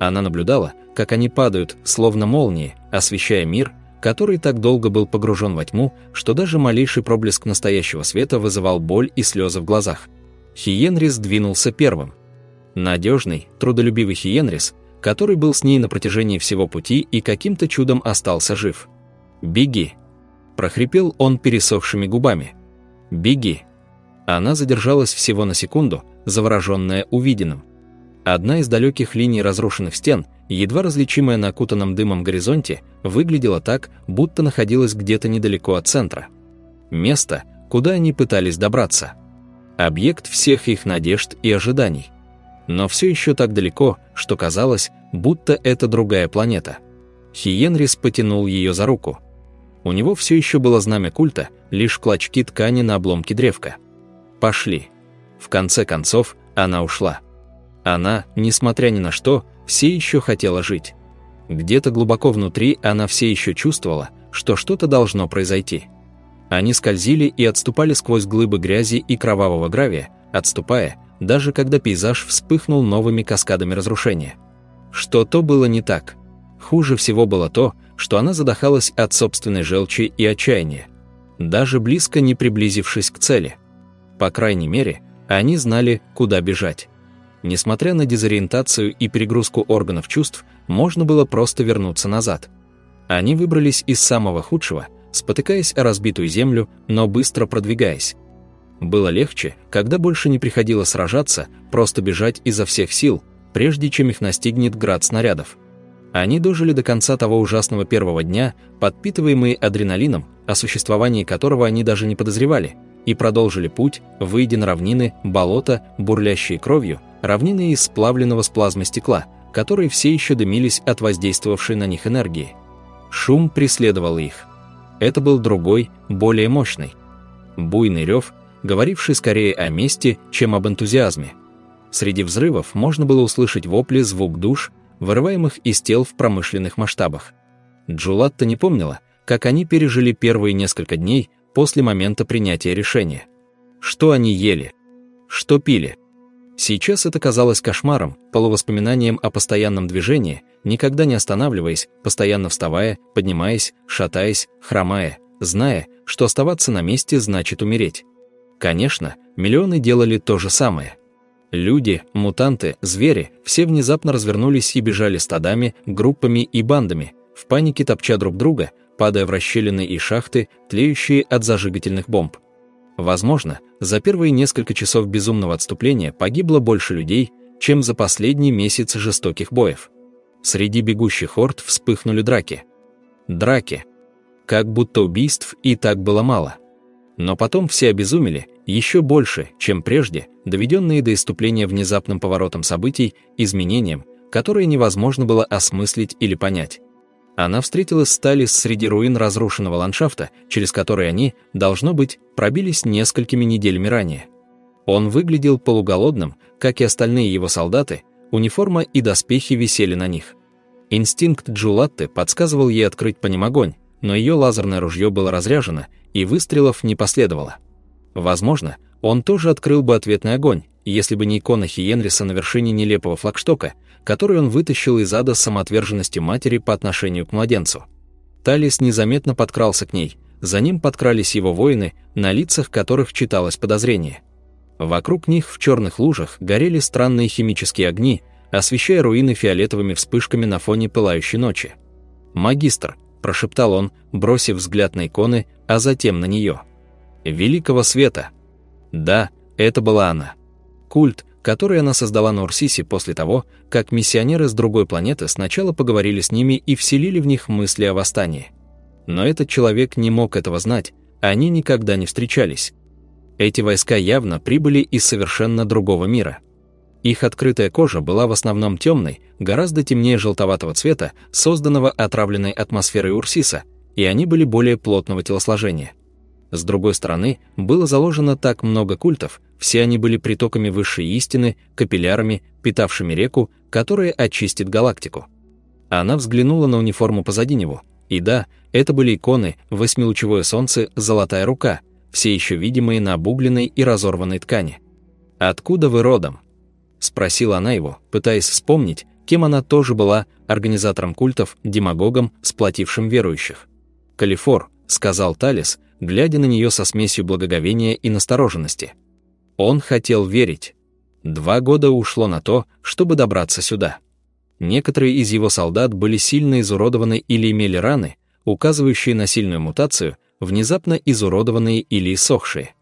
Она наблюдала, как они падают, словно молнии, освещая мир, который так долго был погружен во тьму, что даже малейший проблеск настоящего света вызывал боль и слезы в глазах. Хиенрис двинулся первым. Надежный, трудолюбивый Хиенрис, который был с ней на протяжении всего пути и каким-то чудом остался жив. «Беги!» – прохрипел он пересохшими губами. «Беги!» Она задержалась всего на секунду, завороженная увиденным. Одна из далеких линий разрушенных стен, едва различимая на окутанном дымом горизонте, выглядела так, будто находилась где-то недалеко от центра. Место, куда они пытались добраться. Объект всех их надежд и ожиданий. Но все еще так далеко, что казалось, будто это другая планета. Хиенрис потянул ее за руку. У него все еще было знамя культа, лишь клочки ткани на обломке древка. «Пошли». В конце концов, она ушла. Она, несмотря ни на что, все еще хотела жить. Где-то глубоко внутри она все еще чувствовала, что что-то должно произойти. Они скользили и отступали сквозь глыбы грязи и кровавого гравия, отступая, даже когда пейзаж вспыхнул новыми каскадами разрушения. Что-то было не так. Хуже всего было то, что она задыхалась от собственной желчи и отчаяния, даже близко не приблизившись к цели. По крайней мере, они знали, куда бежать. Несмотря на дезориентацию и перегрузку органов чувств, можно было просто вернуться назад. Они выбрались из самого худшего, спотыкаясь о разбитую землю, но быстро продвигаясь. Было легче, когда больше не приходилось сражаться, просто бежать изо всех сил, прежде чем их настигнет град снарядов. Они дожили до конца того ужасного первого дня, подпитываемые адреналином, о существовании которого они даже не подозревали, и продолжили путь, выйдя на равнины, болота, бурлящие кровью, равнины из сплавленного с плазмы стекла, которые все еще дымились от воздействовавшей на них энергии. Шум преследовал их. Это был другой, более мощный. Буйный рев, говоривший скорее о мести, чем об энтузиазме. Среди взрывов можно было услышать вопли звук душ, вырываемых из тел в промышленных масштабах. Джулатта не помнила, как они пережили первые несколько дней после момента принятия решения. Что они ели? Что пили? Сейчас это казалось кошмаром, полувоспоминанием о постоянном движении, никогда не останавливаясь, постоянно вставая, поднимаясь, шатаясь, хромая, зная, что оставаться на месте значит умереть. Конечно, миллионы делали то же самое. Люди, мутанты, звери – все внезапно развернулись и бежали стадами, группами и бандами, в панике топча друг друга, падая в расщелины и шахты, тлеющие от зажигательных бомб. Возможно, за первые несколько часов безумного отступления погибло больше людей, чем за последний месяц жестоких боев. Среди бегущих орд вспыхнули драки. Драки. Как будто убийств и так было мало. Но потом все обезумели, еще больше, чем прежде, доведенные до иступления внезапным поворотом событий, изменением, которое невозможно было осмыслить или понять. Она встретилась с Талис среди руин разрушенного ландшафта, через который они, должно быть, пробились несколькими неделями ранее. Он выглядел полуголодным, как и остальные его солдаты, униформа и доспехи висели на них. Инстинкт Джулатты подсказывал ей открыть по ним огонь, но ее лазерное ружье было разряжено, и выстрелов не последовало. Возможно, он тоже открыл бы ответный огонь, если бы не икона Хиенриса на вершине нелепого флагштока, который он вытащил из ада самоотверженности матери по отношению к младенцу. Талис незаметно подкрался к ней, за ним подкрались его воины, на лицах которых читалось подозрение. Вокруг них в черных лужах горели странные химические огни, освещая руины фиолетовыми вспышками на фоне пылающей ночи. «Магистр», – прошептал он, бросив взгляд на иконы, а затем на нее. «Великого света». Да, это была она. Культ, который она создала на Урсисе после того, как миссионеры с другой планеты сначала поговорили с ними и вселили в них мысли о восстании. Но этот человек не мог этого знать, они никогда не встречались. Эти войска явно прибыли из совершенно другого мира. Их открытая кожа была в основном темной, гораздо темнее желтоватого цвета, созданного отравленной атмосферой Урсиса, и они были более плотного телосложения. С другой стороны, было заложено так много культов, все они были притоками высшей истины, капиллярами, питавшими реку, которая очистит галактику. Она взглянула на униформу позади него, и да, это были иконы, восьмилучевое солнце, золотая рука, все еще видимые на обугленной и разорванной ткани. «Откуда вы родом?» – спросила она его, пытаясь вспомнить, кем она тоже была, организатором культов, демагогом, сплотившим верующих. «Калифор», – сказал Талис, глядя на нее со смесью благоговения и настороженности. Он хотел верить. Два года ушло на то, чтобы добраться сюда. Некоторые из его солдат были сильно изуродованы или имели раны, указывающие на сильную мутацию, внезапно изуродованные или иссохшие.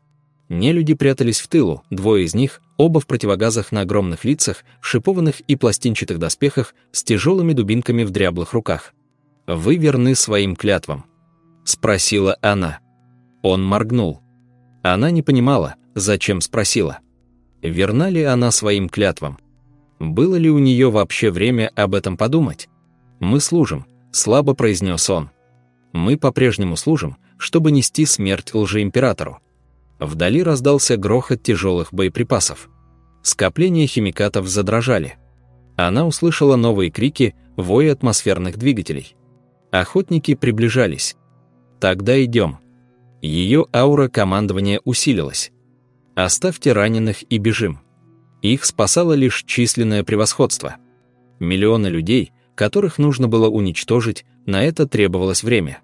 Нелюди прятались в тылу, двое из них, оба в противогазах на огромных лицах, шипованных и пластинчатых доспехах, с тяжелыми дубинками в дряблых руках. «Вы верны своим клятвам?» — спросила она. Он моргнул. Она не понимала, зачем спросила. Верна ли она своим клятвам? Было ли у нее вообще время об этом подумать? «Мы служим», — слабо произнес он. «Мы по-прежнему служим, чтобы нести смерть лжеимператору». Вдали раздался грохот тяжелых боеприпасов. Скопления химикатов задрожали. Она услышала новые крики, вой атмосферных двигателей. Охотники приближались. «Тогда идем». Ее аура командования усилилась. «Оставьте раненых и бежим». Их спасало лишь численное превосходство. Миллионы людей, которых нужно было уничтожить, на это требовалось время.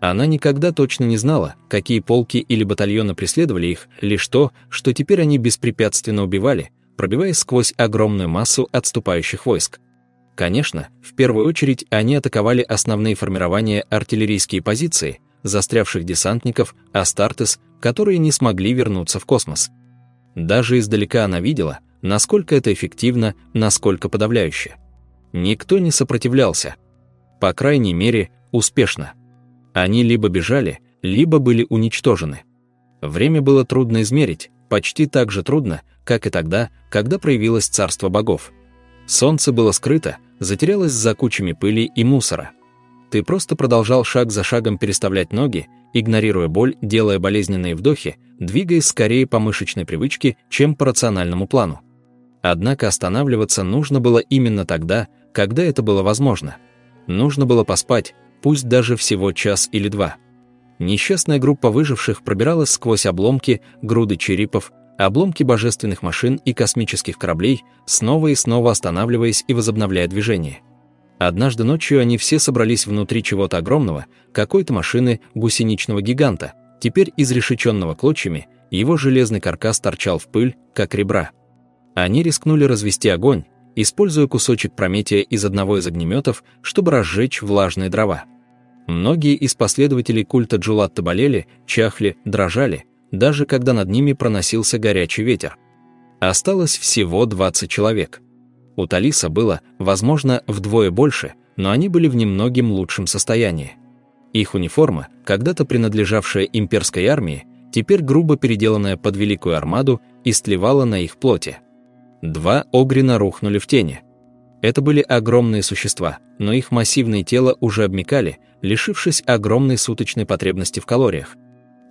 Она никогда точно не знала, какие полки или батальоны преследовали их, лишь то, что теперь они беспрепятственно убивали, пробиваясь сквозь огромную массу отступающих войск. Конечно, в первую очередь они атаковали основные формирования артиллерийские позиции, застрявших десантников, Астартес, которые не смогли вернуться в космос. Даже издалека она видела, насколько это эффективно, насколько подавляюще. Никто не сопротивлялся. По крайней мере, успешно. Они либо бежали, либо были уничтожены. Время было трудно измерить, почти так же трудно, как и тогда, когда проявилось царство богов. Солнце было скрыто, затерялось за кучами пыли и мусора. Ты просто продолжал шаг за шагом переставлять ноги, игнорируя боль, делая болезненные вдохи, двигаясь скорее по мышечной привычке, чем по рациональному плану. Однако останавливаться нужно было именно тогда, когда это было возможно. Нужно было поспать, пусть даже всего час или два. Несчастная группа выживших пробиралась сквозь обломки, груды черепов, обломки божественных машин и космических кораблей, снова и снова останавливаясь и возобновляя движение. Однажды ночью они все собрались внутри чего-то огромного, какой-то машины гусеничного гиганта, теперь изрешеченного клочьями, его железный каркас торчал в пыль, как ребра. Они рискнули развести огонь, используя кусочек прометия из одного из огнеметов, чтобы разжечь влажные дрова. Многие из последователей культа Джулатта болели, чахли, дрожали, даже когда над ними проносился горячий ветер. Осталось всего 20 человек. У Талиса было, возможно, вдвое больше, но они были в немногим лучшем состоянии. Их униформа, когда-то принадлежавшая имперской армии, теперь грубо переделанная под Великую Армаду, истлевала на их плоти. Два Огрина рухнули в тени. Это были огромные существа, но их массивные тела уже обмекали, лишившись огромной суточной потребности в калориях.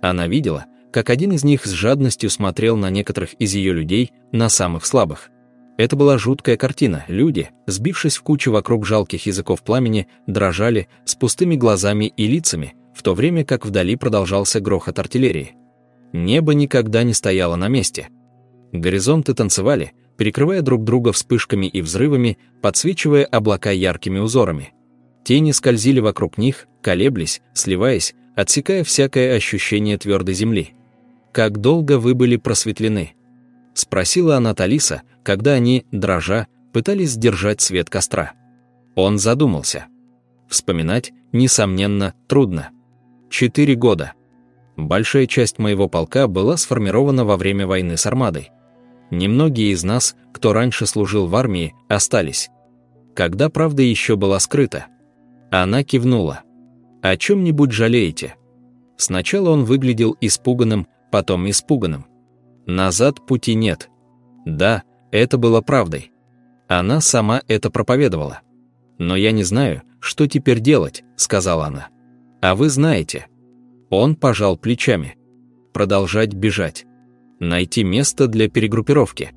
Она видела, как один из них с жадностью смотрел на некоторых из ее людей, на самых слабых. Это была жуткая картина. Люди, сбившись в кучу вокруг жалких языков пламени, дрожали с пустыми глазами и лицами, в то время как вдали продолжался грохот артиллерии. Небо никогда не стояло на месте. Горизонты танцевали, перекрывая друг друга вспышками и взрывами, подсвечивая облака яркими узорами. Тени скользили вокруг них, колеблись, сливаясь, отсекая всякое ощущение твердой земли. «Как долго вы были просветлены?» — спросила она Талиса, когда они, дрожа, пытались сдержать свет костра. Он задумался. Вспоминать, несомненно, трудно. Четыре года. Большая часть моего полка была сформирована во время войны с Армадой. Немногие из нас, кто раньше служил в армии, остались. Когда правда еще была скрыта. Она кивнула. «О чем-нибудь жалеете?» Сначала он выглядел испуганным, потом испуганным. Назад пути нет. Да, это было правдой. Она сама это проповедовала. «Но я не знаю, что теперь делать», — сказала она. «А вы знаете». Он пожал плечами. Продолжать бежать. Найти место для перегруппировки.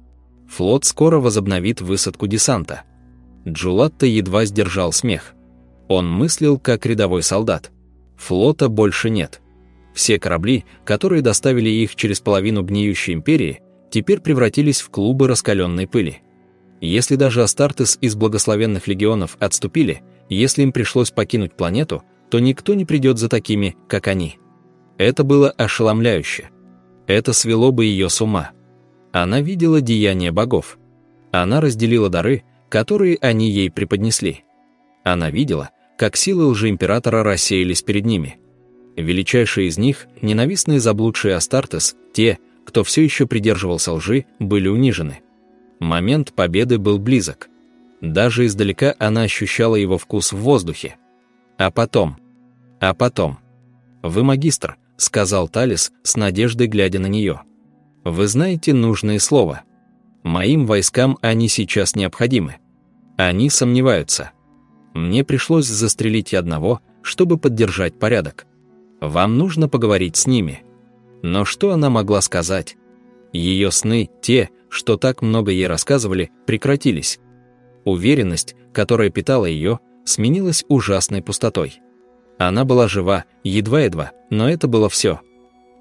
Флот скоро возобновит высадку десанта. Джулатта едва сдержал смех. Он мыслил как рядовой солдат. Флота больше нет. Все корабли, которые доставили их через половину гниющей империи, теперь превратились в клубы раскаленной пыли. Если даже Астартес из благословенных легионов отступили, если им пришлось покинуть планету, то никто не придет за такими, как они. Это было ошеломляюще. Это свело бы ее с ума. Она видела деяния богов. Она разделила дары, которые они ей преподнесли. Она видела, как силы лжеимператора рассеялись перед ними. Величайшие из них, ненавистные заблудшие Астартес, те, кто все еще придерживался лжи, были унижены. Момент победы был близок. Даже издалека она ощущала его вкус в воздухе. А потом... А потом... «Вы магистр», — сказал Талис, с надеждой глядя на нее. «Вы знаете нужное слово. Моим войскам они сейчас необходимы. Они сомневаются. Мне пришлось застрелить одного, чтобы поддержать порядок. Вам нужно поговорить с ними». Но что она могла сказать? Ее сны, те, что так много ей рассказывали, прекратились. Уверенность, которая питала ее, сменилась ужасной пустотой. Она была жива, едва-едва, но это было все.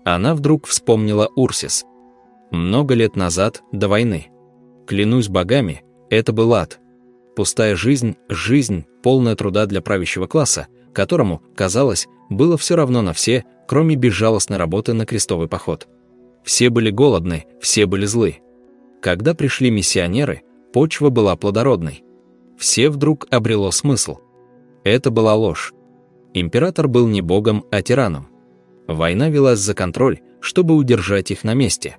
Она вдруг вспомнила Урсис. Много лет назад, до войны. Клянусь богами, это был ад. Пустая жизнь, жизнь, полная труда для правящего класса, которому, казалось, было все равно на все, кроме безжалостной работы на крестовый поход. Все были голодны, все были злы. Когда пришли миссионеры, почва была плодородной. Все вдруг обрело смысл. Это была ложь. Император был не богом, а тираном. Война велась за контроль, чтобы удержать их на месте.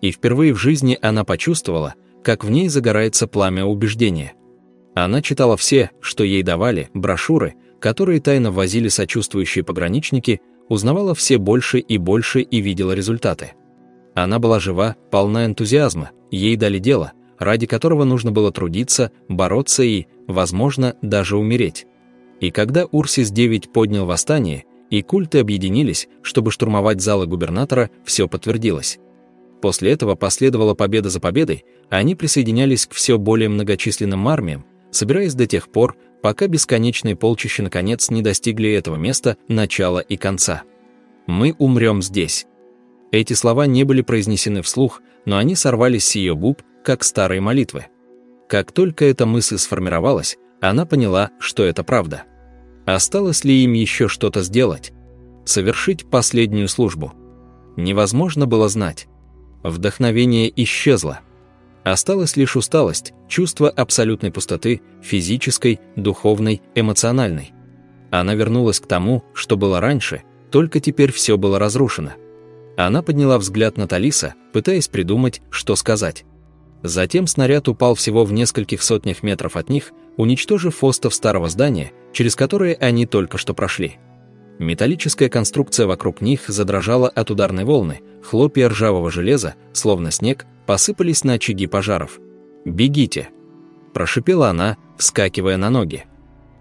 И впервые в жизни она почувствовала, как в ней загорается пламя убеждения. Она читала все, что ей давали, брошюры, которые тайно возили сочувствующие пограничники, узнавала все больше и больше и видела результаты. Она была жива, полна энтузиазма, ей дали дело, ради которого нужно было трудиться, бороться и, возможно, даже умереть. И когда Урсис-9 поднял восстание, и культы объединились, чтобы штурмовать залы губернатора, все подтвердилось. После этого последовала победа за победой, они присоединялись к все более многочисленным армиям, собираясь до тех пор, пока бесконечные полчища наконец не достигли этого места начала и конца. «Мы умрем здесь». Эти слова не были произнесены вслух, но они сорвались с ее губ, как старые молитвы. Как только эта мысль сформировалась, она поняла, что это правда. Осталось ли им еще что-то сделать? Совершить последнюю службу? Невозможно было знать. Вдохновение исчезло. Осталась лишь усталость, чувство абсолютной пустоты, физической, духовной, эмоциональной. Она вернулась к тому, что было раньше, только теперь все было разрушено. Она подняла взгляд на Талиса, пытаясь придумать, что сказать. Затем снаряд упал всего в нескольких сотнях метров от них, уничтожив фостов старого здания, через которое они только что прошли. Металлическая конструкция вокруг них задрожала от ударной волны, хлопья ржавого железа, словно снег, посыпались на очаги пожаров. «Бегите!» – прошипела она, вскакивая на ноги.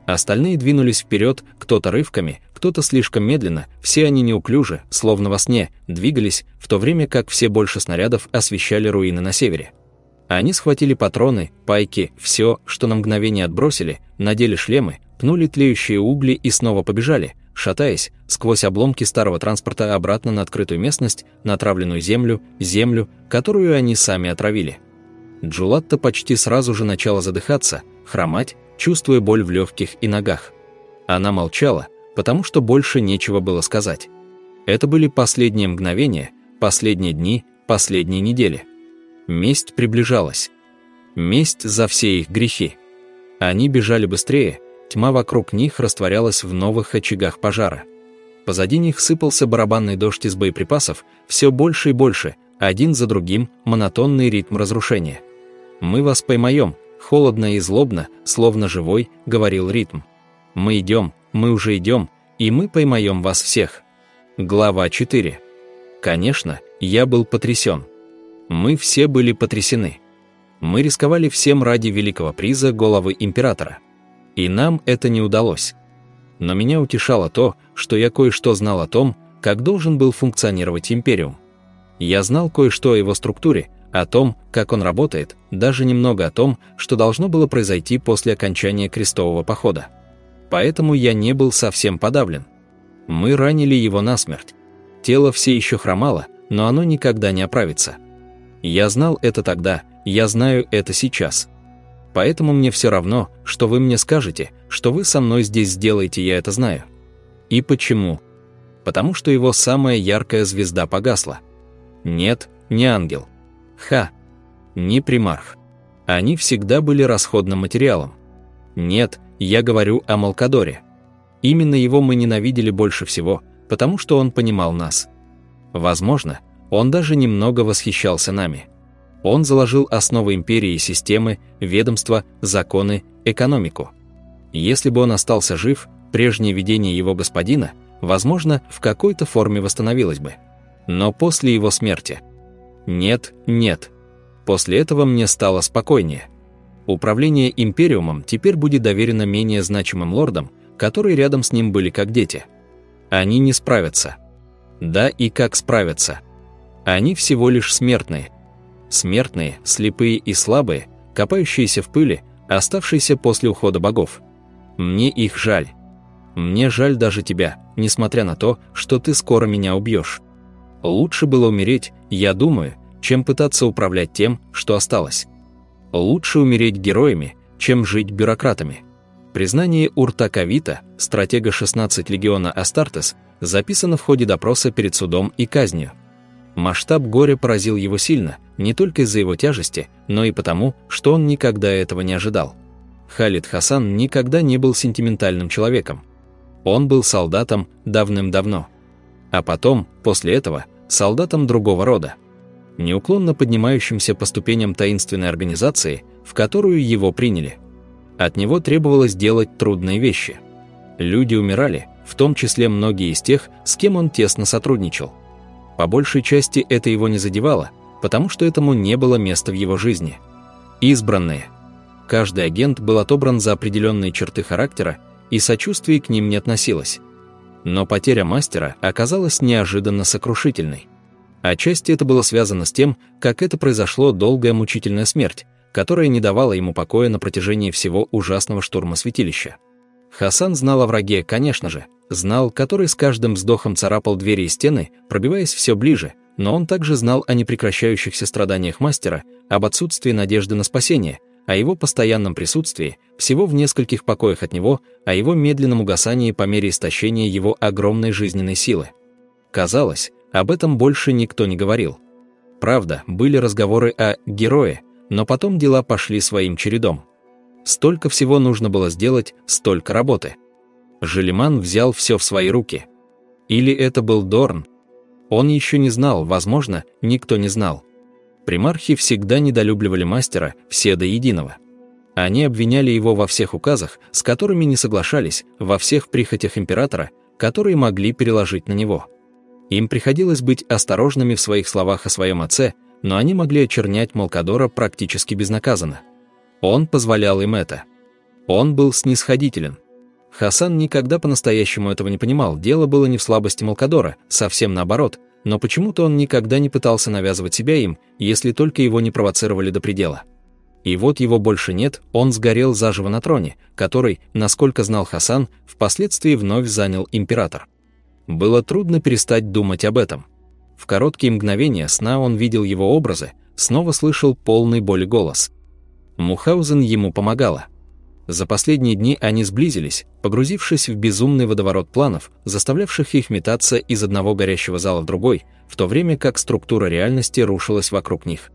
Остальные двинулись вперед, кто-то рывками, кто-то слишком медленно, все они неуклюже, словно во сне, двигались, в то время как все больше снарядов освещали руины на севере. Они схватили патроны, пайки, все, что на мгновение отбросили, надели шлемы, пнули тлеющие угли и снова побежали, шатаясь, сквозь обломки старого транспорта обратно на открытую местность, на отравленную землю, землю, которую они сами отравили. Джулатта почти сразу же начала задыхаться, хромать, чувствуя боль в легких и ногах. Она молчала, потому что больше нечего было сказать. Это были последние мгновения, последние дни, последние недели. Месть приближалась. Месть за все их грехи. Они бежали быстрее, тьма вокруг них растворялась в новых очагах пожара. Позади них сыпался барабанный дождь из боеприпасов, все больше и больше, один за другим монотонный ритм разрушения. «Мы вас поймаем», холодно и злобно, словно живой, говорил ритм. «Мы идем, мы уже идем, и мы поймаем вас всех». Глава 4. Конечно, я был потрясен. Мы все были потрясены. Мы рисковали всем ради великого приза головы императора. И нам это не удалось. Но меня утешало то, что я кое-что знал о том, как должен был функционировать Империум. Я знал кое-что о его структуре, о том, как он работает, даже немного о том, что должно было произойти после окончания крестового похода. Поэтому я не был совсем подавлен. Мы ранили его насмерть. Тело все еще хромало, но оно никогда не оправится. Я знал это тогда, я знаю это сейчас. Поэтому мне все равно, что вы мне скажете, что вы со мной здесь сделаете, я это знаю. И почему? Потому что его самая яркая звезда погасла. Нет, не ангел. Ха. Не примарх. Они всегда были расходным материалом. Нет, я говорю о Малкадоре. Именно его мы ненавидели больше всего, потому что он понимал нас. Возможно, он даже немного восхищался нами. Он заложил основы империи системы, ведомства, законы, экономику. Если бы он остался жив, прежнее видение его господина, возможно, в какой-то форме восстановилось бы. Но после его смерти. Нет, нет. После этого мне стало спокойнее. Управление империумом теперь будет доверено менее значимым лордам, которые рядом с ним были как дети. Они не справятся. Да и как справятся. Они всего лишь смертные. Смертные, слепые и слабые, копающиеся в пыли, оставшиеся после ухода богов. Мне их жаль. Мне жаль даже тебя, несмотря на то, что ты скоро меня убьешь. Лучше было умереть, я думаю, чем пытаться управлять тем, что осталось. Лучше умереть героями, чем жить бюрократами. Признание Уртакавита, стратега 16 легиона Астартес, записано в ходе допроса перед судом и казнью. Масштаб горя поразил его сильно, не только из-за его тяжести, но и потому, что он никогда этого не ожидал. Халид Хасан никогда не был сентиментальным человеком. Он был солдатом давным-давно. А потом, после этого, солдатом другого рода. Неуклонно поднимающимся по ступеням таинственной организации, в которую его приняли. От него требовалось делать трудные вещи. Люди умирали, в том числе многие из тех, с кем он тесно сотрудничал. По большей части это его не задевало, потому что этому не было места в его жизни. Избранные. Каждый агент был отобран за определенные черты характера, и сочувствие к ним не относилось. Но потеря мастера оказалась неожиданно сокрушительной. Отчасти это было связано с тем, как это произошло долгая мучительная смерть, которая не давала ему покоя на протяжении всего ужасного штурма святилища. Хасан знал о враге, конечно же, знал, который с каждым вздохом царапал двери и стены, пробиваясь все ближе, но он также знал о непрекращающихся страданиях мастера, об отсутствии надежды на спасение, о его постоянном присутствии, всего в нескольких покоях от него, о его медленном угасании по мере истощения его огромной жизненной силы. Казалось, об этом больше никто не говорил. Правда, были разговоры о «герое», но потом дела пошли своим чередом. Столько всего нужно было сделать, столько работы. Желеман взял все в свои руки. Или это был Дорн? Он еще не знал, возможно, никто не знал. Примархи всегда недолюбливали мастера, все до единого. Они обвиняли его во всех указах, с которыми не соглашались, во всех прихотях императора, которые могли переложить на него. Им приходилось быть осторожными в своих словах о своем отце, но они могли очернять Малкадора практически безнаказанно. Он позволял им это. Он был снисходителен. Хасан никогда по-настоящему этого не понимал, дело было не в слабости Малкадора, совсем наоборот, но почему-то он никогда не пытался навязывать себя им, если только его не провоцировали до предела. И вот его больше нет, он сгорел заживо на троне, который, насколько знал Хасан, впоследствии вновь занял император. Было трудно перестать думать об этом. В короткие мгновения сна он видел его образы, снова слышал полный боли голос. Мухаузен ему помогала. За последние дни они сблизились, погрузившись в безумный водоворот планов, заставлявших их метаться из одного горящего зала в другой, в то время как структура реальности рушилась вокруг них.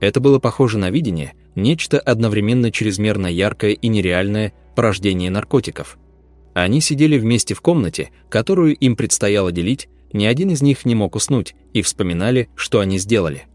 Это было похоже на видение, нечто одновременно чрезмерно яркое и нереальное порождение наркотиков. Они сидели вместе в комнате, которую им предстояло делить, Ни один из них не мог уснуть и вспоминали, что они сделали.